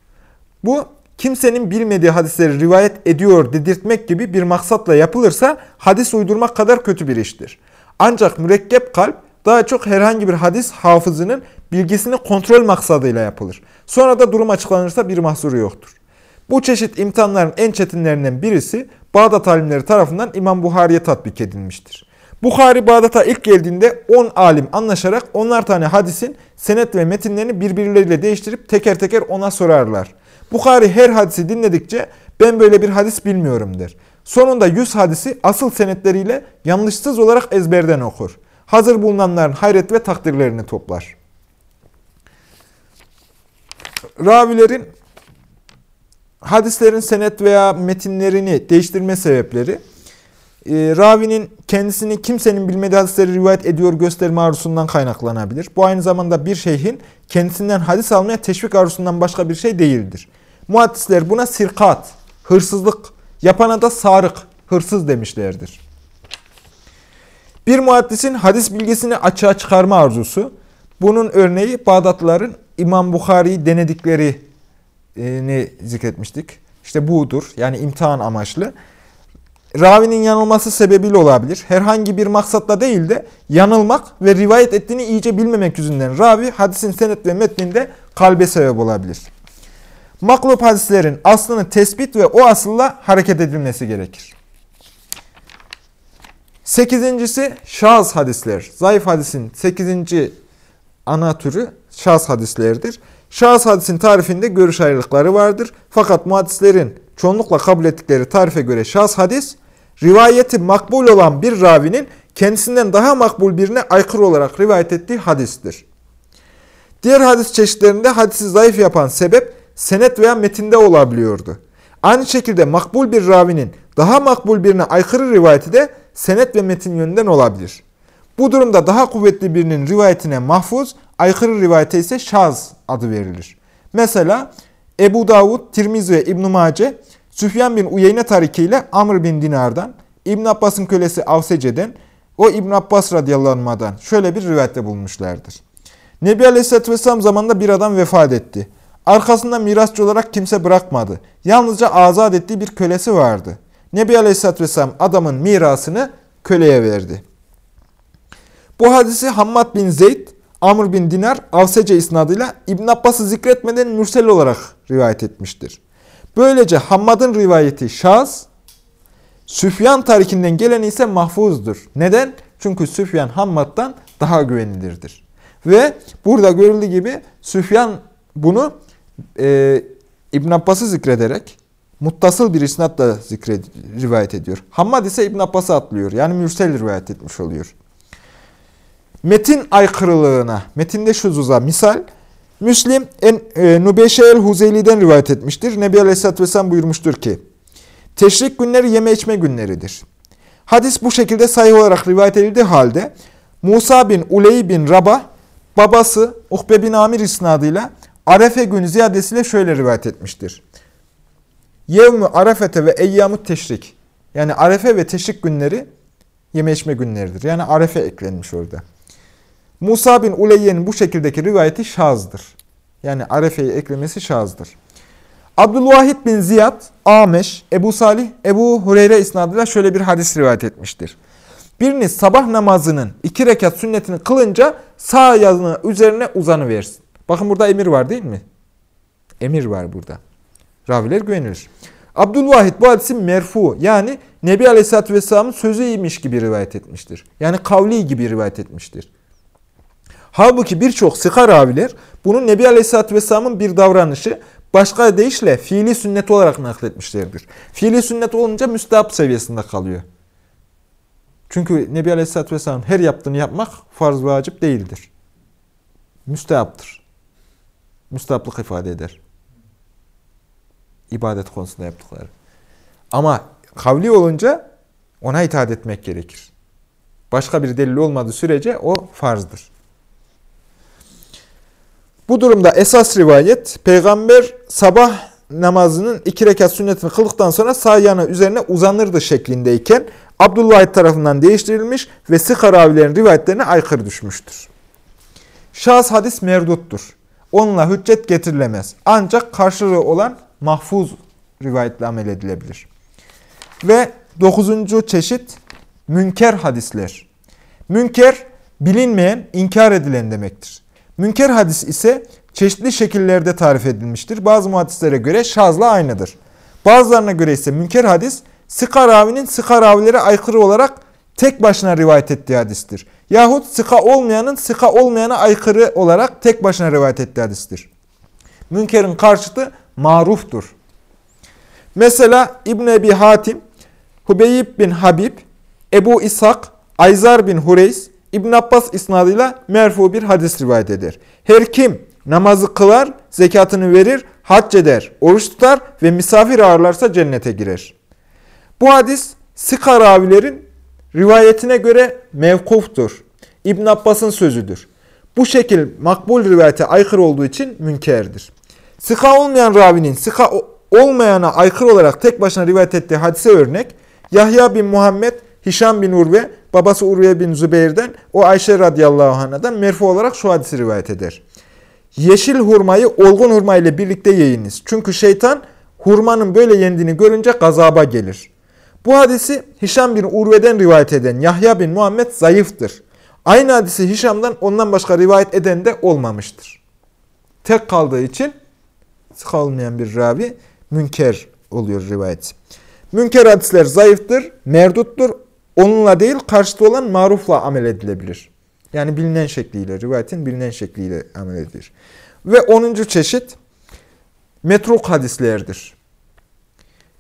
Speaker 1: Bu kimsenin bilmediği hadisleri rivayet ediyor dedirtmek gibi bir maksatla yapılırsa hadis uydurmak kadar kötü bir iştir. Ancak mürekkep kalp daha çok herhangi bir hadis hafızının bilgisini kontrol maksadıyla yapılır. Sonra da durum açıklanırsa bir mahsuru yoktur. Bu çeşit imtihanların en çetinlerinden birisi Bağdat alimleri tarafından İmam Buhari'ye tatbik edilmiştir. Bukhari Bağdat'a ilk geldiğinde 10 alim anlaşarak onlar tane hadisin senet ve metinlerini birbirleriyle değiştirip teker teker ona sorarlar. Bukhari her hadisi dinledikçe ben böyle bir hadis bilmiyorum der. Sonunda 100 hadisi asıl senetleriyle yanlışsız olarak ezberden okur. Hazır bulunanların hayret ve takdirlerini toplar. Ravilerin hadislerin senet veya metinlerini değiştirme sebepleri, e, ravinin kendisini kimsenin bilmediği hadisleri rivayet ediyor gösterme arzusundan kaynaklanabilir. Bu aynı zamanda bir şeyhin kendisinden hadis almaya teşvik arzusundan başka bir şey değildir. Muhaddisler buna sirkat, hırsızlık, yapana da sarık, hırsız demişlerdir. Bir muhaddisin hadis bilgisini açığa çıkarma arzusu, bunun örneği Bağdatlıların İmam Bukhari'yi denediklerini zikretmiştik. İşte budur, yani imtihan amaçlı. Ravinin yanılması sebebiyle olabilir. Herhangi bir maksatla değil de yanılmak ve rivayet ettiğini iyice bilmemek yüzünden ravi hadisin senet ve metninde kalbe sebep olabilir. Maklub hadislerin aslını tespit ve o asılla hareket edilmesi gerekir. Sekizincisi şahıs hadisler. Zayıf hadisin sekizinci ana türü şahıs hadislerdir. Şahıs hadisin tarifinde görüş ayrılıkları vardır. Fakat muhaddislerin çoğunlukla kabul ettikleri tarife göre şahıs hadis, rivayeti makbul olan bir ravinin kendisinden daha makbul birine aykırı olarak rivayet ettiği hadistir. Diğer hadis çeşitlerinde hadisi zayıf yapan sebep senet veya metinde olabiliyordu. Aynı şekilde makbul bir ravinin daha makbul birine aykırı rivayeti de senet ve metin yönünden olabilir. Bu durumda daha kuvvetli birinin rivayetine mahfuz, aykırı rivayete ise şaz adı verilir. Mesela Ebu Davud, Tirmizi ve İbn-i Mace, Süfyan bin Uyeyne tarikiyle Amr bin Dinar'dan, İbn Abbas'ın kölesi Avsece'den, o İbn Abbas radıyallahu şöyle bir rivayette bulmuşlardır. Nebi Aleyhisselatü Vesselam zamanında bir adam vefat etti. Arkasında mirasçı olarak kimse bırakmadı. Yalnızca azat ettiği bir kölesi vardı. Nebi Aleyhisselatü Vesselam adamın mirasını köleye verdi. Bu hadisi Hammad bin Zeyd, Amr bin Dinar, Avsece isnadıyla İbn Abbas'ı zikretmeden mürsel olarak rivayet etmiştir. Böylece Hammad'ın rivayeti şaz, Süfyan tarikinden gelen ise mahfuzdur. Neden? Çünkü Süfyan Hammad'dan daha güvenilirdir. Ve burada görüldüğü gibi Süfyan bunu e, İbn Abbas'ı zikrederek muttasıl bir isnatla zikred, rivayet ediyor. Hammad ise İbn Abbas'ı atlıyor. Yani mürsel rivayet etmiş oluyor. Metin aykırılığına, metinde şuzuza misal, Müslim en, e, Nubeyşe el-Huzeyli'den rivayet etmiştir. Nebi Aleyhisselatü Vesselam buyurmuştur ki, Teşrik günleri yeme içme günleridir. Hadis bu şekilde sayı olarak rivayet edildiği halde Musa bin Uley bin Rabah babası Uhbe bin Amir isnadıyla Arefe günü ziyadesiyle şöyle rivayet etmiştir. Yevmü Arefete ve Eyyamut Teşrik. Yani Arefe ve Teşrik günleri yeme içme günleridir. Yani Arefe eklenmiş orada. Musa bin Uleyye'nin bu şekildeki rivayeti şazdır. Yani Arefe'yi eklemesi şazdır. Abdülvahid bin Ziyad, Ameş, Ebu Salih, Ebu Hureyre isnadıyla şöyle bir hadis rivayet etmiştir. Biriniz sabah namazının iki rekat sünnetini kılınca sağ ayağını üzerine uzanıversin. Bakın burada emir var değil mi? Emir var burada. Raviler güvenilir. Abdülvahid bu hadisi merfu yani Nebi Aleyhisselatü Vesselam'ın sözüymiş gibi rivayet etmiştir. Yani kavli gibi rivayet etmiştir. Halbuki birçok sıkar raviler bunun Nebi Aleyhisselatü Vesselam'ın bir davranışı başka deyişle fiili sünnet olarak nakletmişlerdir. Fiili sünnet olunca müstahap seviyesinde kalıyor. Çünkü Nebi Aleyhisselatü Vesselam her yaptığını yapmak farz vacip değildir. Müstehaptır. Müstehaplık ifade eder. İbadet konusunda yaptıkları. Ama kavli olunca ona itaat etmek gerekir. Başka bir delil olmadığı sürece o farzdır. Bu durumda esas rivayet peygamber sabah namazının iki rekat sünnetini kıldıktan sonra sağ yanı üzerine uzanırdı şeklindeyken Abdullah tarafından değiştirilmiş ve sıkar ravilerin rivayetlerine aykırı düşmüştür. Şahs hadis merduttur. Onunla hüccet getirilemez. Ancak karşılığı olan mahfuz rivayetle amel edilebilir. Ve dokuzuncu çeşit münker hadisler. Münker bilinmeyen, inkar edilen demektir. Münker hadis ise çeşitli şekillerde tarif edilmiştir. Bazı muhadislere göre şazla aynıdır. Bazılarına göre ise münker hadis sıka ravinin sıka ravilere aykırı olarak tek başına rivayet ettiği hadistir. Yahut sıka olmayanın sıka olmayana aykırı olarak tek başına rivayet ettiği hadistir. Münkerin karşıtı maruftur. Mesela İbn Ebi Hatim, Hubeyib bin Habib, Ebu İshak, Ayzar bin Hureys, İbn Abbas isnadıyla merfu bir hadis rivayet eder. Her kim namazı kılar, zekatını verir, hac eder, oruç tutar ve misafir ağırlarsa cennete girer. Bu hadis Sika ravilerin rivayetine göre mevkuftur. İbn Abbas'ın sözüdür. Bu şekil makbul rivayete aykırı olduğu için münkerdir. Sika olmayan ravinin sika olmayana aykırı olarak tek başına rivayet ettiği hadise örnek Yahya bin Muhammed, Hişam bin Urve, babası Urve bin Zübeyir'den, o Ayşe radıyallahu anh'dan merfu olarak şu hadisi rivayet eder. Yeşil hurmayı olgun hurma ile birlikte yiyiniz. Çünkü şeytan hurmanın böyle yendiğini görünce gazaba gelir. Bu hadisi Hişam bin Urve'den rivayet eden Yahya bin Muhammed zayıftır. Aynı hadisi Hişam'dan ondan başka rivayet eden de olmamıştır. Tek kaldığı için sık olmayan bir ravi münker oluyor rivayet. Münker hadisler zayıftır, merduttur. Onunla değil karşıtı olan marufla amel edilebilir. Yani bilinen şekliyle, rivayetin bilinen şekliyle amel edilir. Ve onuncu çeşit metruk hadislerdir.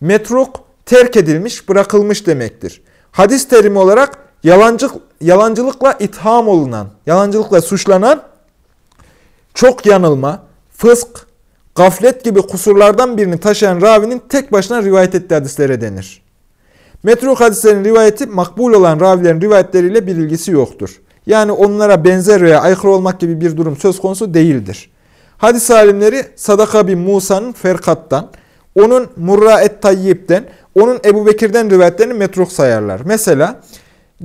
Speaker 1: Metruk terk edilmiş, bırakılmış demektir. Hadis terimi olarak yalancılık, yalancılıkla itham olunan, yalancılıkla suçlanan, çok yanılma, fısk, gaflet gibi kusurlardan birini taşıyan ravinin tek başına rivayet ettiği hadislere denir. Metruk hadislerin rivayeti makbul olan ravilerin rivayetleriyle bir ilgisi yoktur. Yani onlara benzer veya aykırı olmak gibi bir durum söz konusu değildir. Hadis alimleri Sadaka bin Musa'nın Ferkat'tan, onun Murra et-Tayyip'ten, onun Ebu Bekir'den rivayetlerini metruk sayarlar. Mesela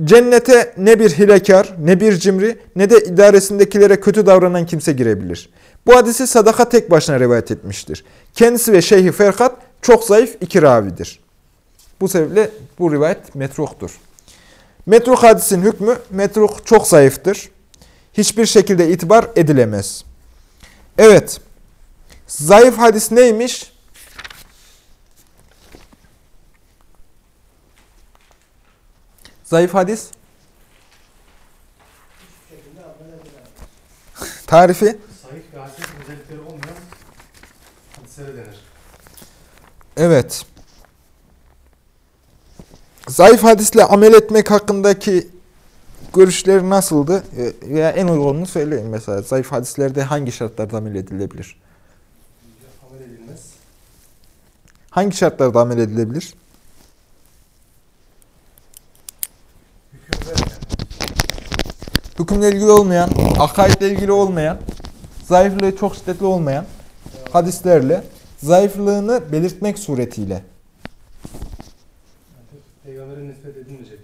Speaker 1: cennete ne bir hilekar, ne bir cimri, ne de idaresindekilere kötü davranan kimse girebilir. Bu hadisi sadaka tek başına rivayet etmiştir. Kendisi ve Şeyhi Ferkat çok zayıf iki ravidir. Bu sebeple bu rivayet metruktur. Metruk hadisin hükmü, metruk çok zayıftır. Hiçbir şekilde itibar edilemez. Evet, zayıf hadis neymiş? Zayıf hadis. Tarifi.
Speaker 2: Ve hasen özellikleri olmayan hadislere denir.
Speaker 1: Evet. Zayıf hadisle amel etmek hakkındaki görüşleri nasıldı? E, Veya en uygununu söyleyin mesela. Zayıf hadislerde hangi şartlarda amel edilebilir?
Speaker 2: Amel edilmez.
Speaker 1: Hangi şartlarda amel edilebilir? Hükümle ilgili olmayan, akaidle ilgili olmayan, zayıflığı çok şiddetli olmayan hadislerle zayıflığını belirtmek suretiyle
Speaker 2: nispet edilmeyecek.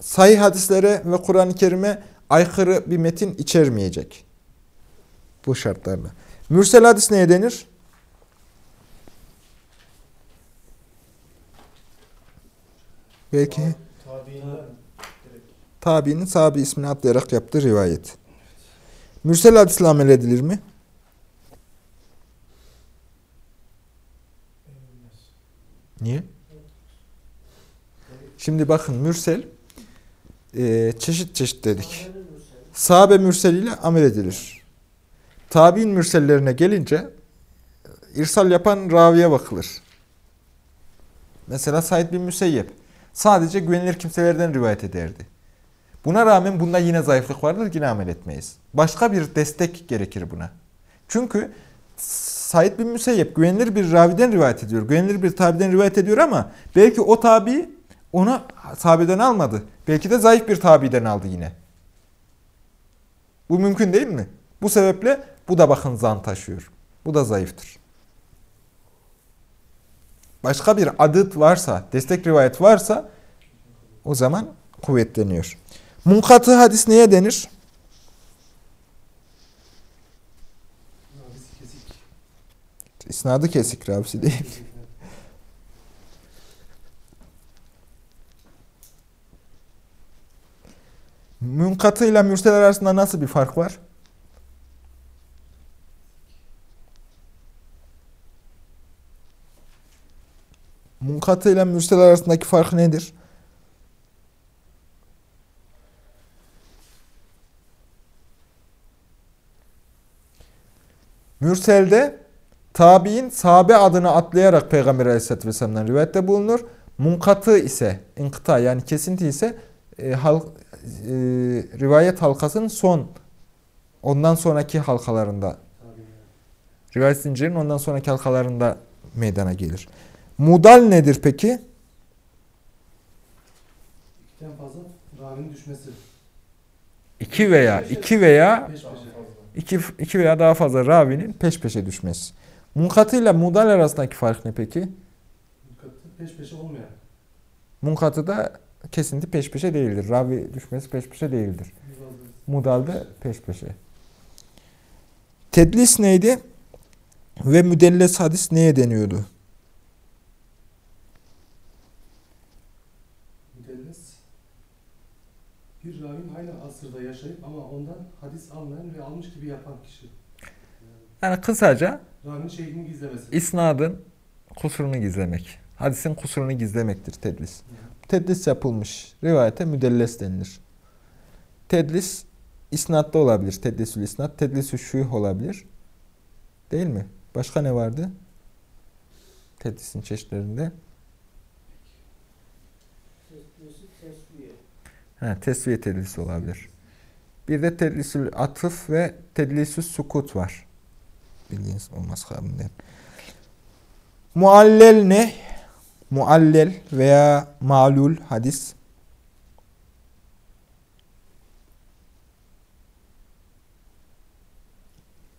Speaker 1: sahih hadislere ve Kur'an-ı Kerim'e aykırı bir metin içermeyecek. Bu şartlarla. Mürsel hadis neye denir? Belki tabiinin sahabi ismini atlayarak yaptığı rivayet. Mürsel hadisle amel edilir mi? Niye? Şimdi bakın mürsel e, çeşit çeşit dedik. Sahabe mürseliyle amel edilir. Tabi'in mürsellerine gelince irsal yapan raviye bakılır. Mesela Said bin Müseyyep sadece güvenilir kimselerden rivayet ederdi. Buna rağmen bunda yine zayıflık vardır yine amel etmeyiz. Başka bir destek gerekir buna. Çünkü Said bin Müseyyep güvenilir bir raviden rivayet ediyor. Güvenilir bir tabiden rivayet ediyor ama belki o tabi onu sahabeden almadı. Belki de zayıf bir tabiden aldı yine. Bu mümkün değil mi? Bu sebeple bu da bakın zan taşıyor. Bu da zayıftır. Başka bir adıt varsa, destek rivayet varsa o zaman kuvvetleniyor. Munkatı hadis neye denir? İsnadı kesik ravisi değil.
Speaker 2: Kesik.
Speaker 1: Münkatı ile mürsel arasında nasıl bir fark var? Munkatı ile mürsel arasındaki fark nedir? Mürselde tabi'in sahabe adını atlayarak Peygamber Aleyhisselatü Vesselam'dan rivayette bulunur. Munkatı ise, inkıta yani kesinti ise e, hal, e, rivayet halkasının son, ondan sonraki halkalarında, rivayet zincirinin ondan sonraki halkalarında meydana gelir. Mudal nedir peki?
Speaker 2: İkiden fazla ravinin düşmesi.
Speaker 1: İki veya iki veya
Speaker 2: Peş
Speaker 1: iki, iki veya daha fazla ravinin peş peşe düşmesi. Munkatı ile mudal arasındaki fark ne peki?
Speaker 2: Dikkatli, Peş peşe olmayan.
Speaker 1: Munkatı da kesinti peş peşe değildir. Ravi düşmesi peş peşe değildir. Mudal'da peş peşe. Tedlis neydi? Ve müdelles hadis neye deniyordu?
Speaker 2: Müdelles bir ravin aynı asırda yaşayıp ama ondan hadis almayan ve almış gibi yapan kişi.
Speaker 1: Yani kısaca
Speaker 2: Ravinin şeyhini gizlemesi.
Speaker 1: isnadın kusurunu gizlemek. Hadisin kusurunu gizlemektir tedlis. Tedlis yapılmış rivayete müdelles denilir. Tedlis isnatta olabilir. Tedlisül isnat, tedlisül şuyuh olabilir. Değil mi? Başka ne vardı? Tedlisin çeşitlerinde. Ha, tesviye tedlisi olabilir. Bir de tedlisül atıf ve tedlisül sukut var. Bildiğiniz olmaz kabilden. Muallel ne? Muallel veya malul hadis.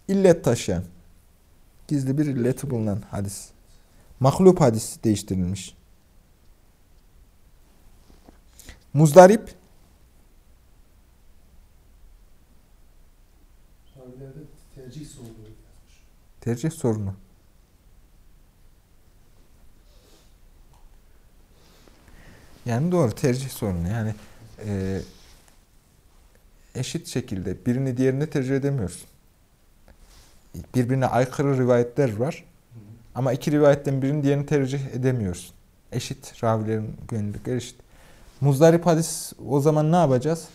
Speaker 1: İllet taşıyan. Gizli bir illeti bulunan hadis. Mahlub hadis değiştirilmiş. Muzdarip
Speaker 2: sorunu.
Speaker 1: Tercih sorunu. Yani doğru tercih sorunu. Yani e, eşit şekilde birini diğerine tercih edemiyorsun. Birbirine aykırı rivayetler var. Ama iki rivayetten birini diğerini tercih edemiyorsun. Eşit. Ravilerin güvenilirlikleri eşit. Muzdarip hadis o zaman ne yapacağız?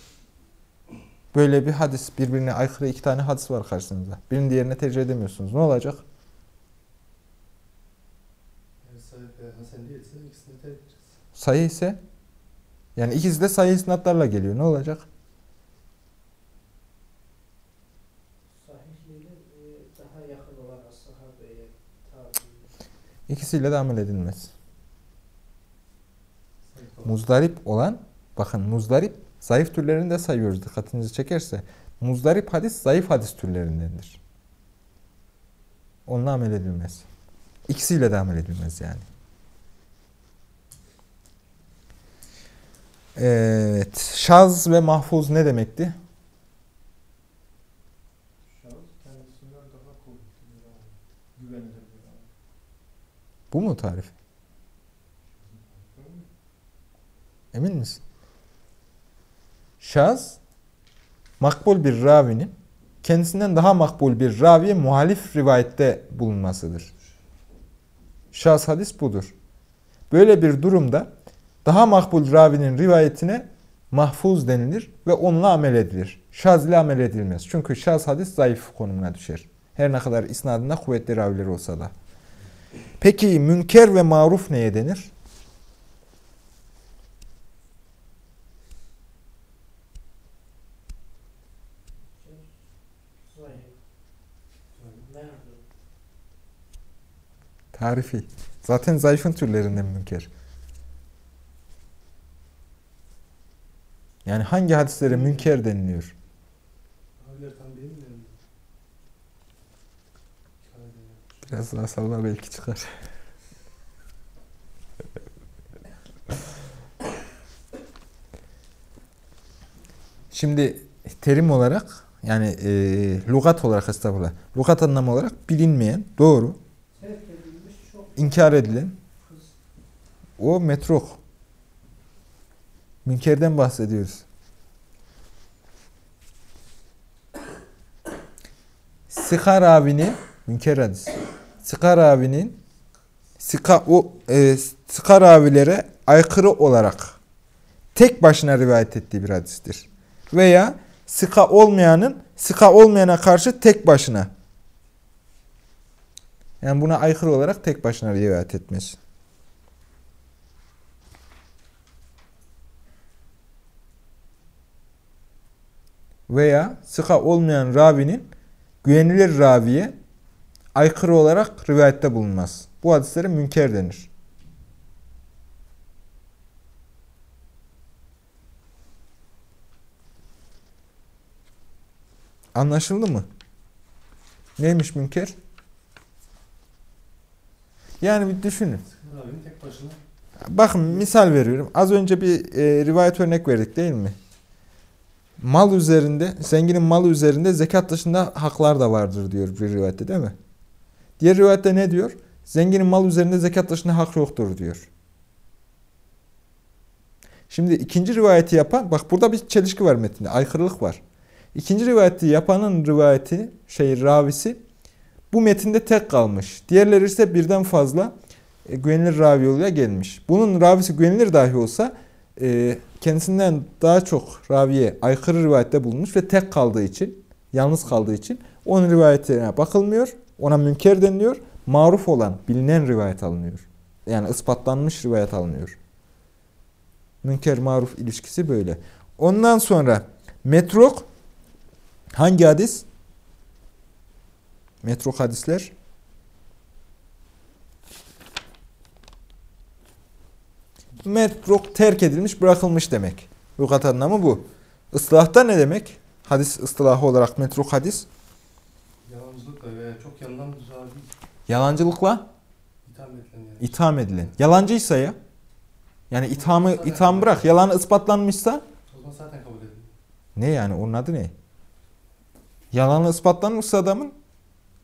Speaker 1: Böyle bir hadis, birbirine aykırı iki tane hadis var karşınızda. Birini diğerine tercih edemiyorsunuz. Ne olacak?
Speaker 2: Sahip veya Hasan değilse ikisini edeceğiz.
Speaker 1: Sayı ise yani ikisi de sayı isnatlarla geliyor. Ne olacak?
Speaker 3: E.
Speaker 1: İkisiyle de amel edilmez. Muzdarip olan, bakın muzdarip zayıf türlerini de sayıyoruz dikkatinizi çekerse. Muzdarip hadis zayıf hadis türlerindendir. Onunla amel edilmez. İkisiyle de amel edilmez yani. Evet. Şaz ve mahfuz ne demekti?
Speaker 4: Kendisinden daha kuvvetli. Güvenilir.
Speaker 1: Bu mu tarif? Emin misin? Şaz, makbul bir ravinin kendisinden daha makbul bir raviye muhalif rivayette bulunmasıdır. Şaz hadis budur. Böyle bir durumda daha makbul ravinin rivayetine mahfuz denilir ve onunla amel edilir. Şaz ile amel edilmez. Çünkü şaz hadis zayıf konumuna düşer. Her ne kadar isnadında kuvvetli raviler olsa da. Peki münker ve maruf neye denir? Tarifi. Zaten zayıfın türlerinden münker. Yani hangi hadislere münker deniliyor? Biraz daha salla belki çıkar. Şimdi terim olarak yani e, lugat olarak estağfurullah. Lugat anlamı olarak bilinmeyen, doğru, inkar edilen o metruk. Münkerden bahsediyoruz. Sıkar abinin münker hadis. Sıkar abinin Sika, o, e, Sıkar abilere aykırı olarak tek başına rivayet ettiği bir hadistir. Veya sıka olmayanın sıka olmayana karşı tek başına. Yani buna aykırı olarak tek başına rivayet etmesi. Veya sıka olmayan ravinin güvenilir raviye aykırı olarak rivayette bulunmaz. Bu hadislere münker denir. Anlaşıldı mı? Neymiş münker? Yani bir düşünün. Bakın misal veriyorum. Az önce bir e, rivayet örnek verdik değil mi? Mal üzerinde, zenginin malı üzerinde zekat dışında haklar da vardır diyor bir rivayette değil mi? Diğer rivayette ne diyor? Zenginin mal üzerinde zekat dışında hak yoktur diyor. Şimdi ikinci rivayeti yapan, bak burada bir çelişki var metinde, aykırılık var. İkinci rivayeti yapanın rivayeti, şey ravisi bu metinde tek kalmış. Diğerleri ise birden fazla e, güvenilir ravi yoluyla gelmiş. Bunun ravisi güvenilir dahi olsa e, kendisinden daha çok raviye aykırı rivayette bulunmuş ve tek kaldığı için, yalnız kaldığı için onun rivayetine bakılmıyor. Ona münker deniliyor. Maruf olan, bilinen rivayet alınıyor. Yani ispatlanmış rivayet alınıyor. Münker maruf ilişkisi böyle. Ondan sonra metruk hangi hadis? Metruk hadisler metruk terk edilmiş, bırakılmış demek. Lugat anlamı bu. Islahta ne demek? Hadis ıslahı olarak metruk hadis.
Speaker 2: yalancılıkla veya çok bir ravi
Speaker 1: Yalancılıkla
Speaker 2: itham edilen yani.
Speaker 1: itham edilen. Yalancıysa ya. Yani ithamı itham bırak. Yalanı ispatlanmışsa
Speaker 2: O zaman zaten kabul edilmiyor.
Speaker 1: ne yani? Onun adı ne? Yalanı ispatlanmışsa adamın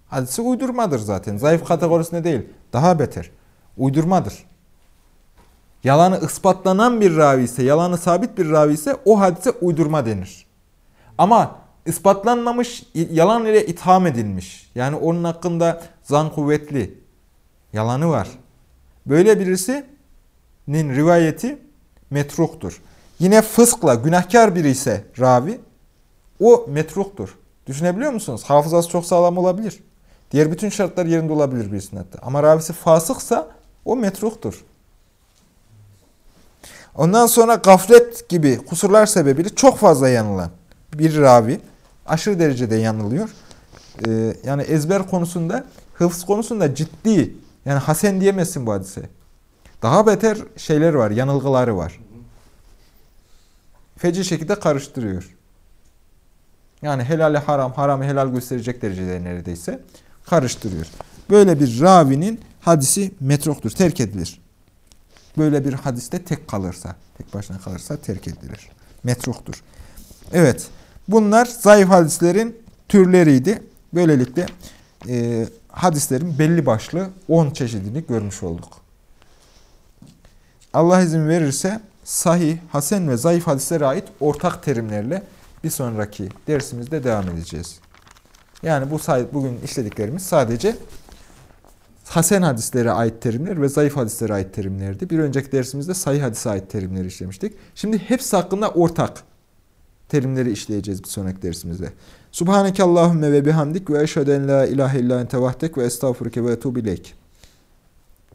Speaker 1: hadisi uydurmadır zaten. Zayıf kategorisinde değil. Daha beter. Uydurmadır. Yalanı ispatlanan bir ravi ise, yalanı sabit bir ravi ise o hadise uydurma denir. Ama ispatlanmamış, yalan ile itham edilmiş. Yani onun hakkında zan kuvvetli. Yalanı var. Böyle birisinin rivayeti metruktur. yine fıskla günahkar biri ise ravi o metruktur. Düşünebiliyor musunuz? Hafızası çok sağlam olabilir. Diğer bütün şartlar yerinde olabilir bir isnatta. Ama ravisi fasıksa o metruktur. Ondan sonra gaflet gibi kusurlar sebebiyle çok fazla yanılan bir ravi aşırı derecede yanılıyor. Ee, yani ezber konusunda, hıfz konusunda ciddi yani hasen diyemezsin bu hadise. Daha beter şeyler var, yanılgıları var. Feci şekilde karıştırıyor. Yani helali haram, haramı helal gösterecek derecede neredeyse karıştırıyor. Böyle bir ravinin hadisi metroktur, terk edilir. Böyle bir hadiste tek kalırsa, tek başına kalırsa terk edilir. Metruktur. Evet, bunlar zayıf hadislerin türleriydi. Böylelikle e, hadislerin belli başlı 10 çeşidini görmüş olduk. Allah izin verirse sahih, hasen ve zayıf hadislere ait ortak terimlerle bir sonraki dersimizde devam edeceğiz. Yani bu bugün işlediklerimiz sadece hasen hadislere ait terimler ve zayıf hadislere ait terimlerdi. Bir önceki dersimizde sahih hadise ait terimleri işlemiştik. Şimdi hepsi hakkında ortak terimleri işleyeceğiz bir sonraki dersimizde. Subhaneke Allahümme ve bihamdik ve eşhedü en la ilahe illa ente vahdek ve estağfurke ve etubu ileyk.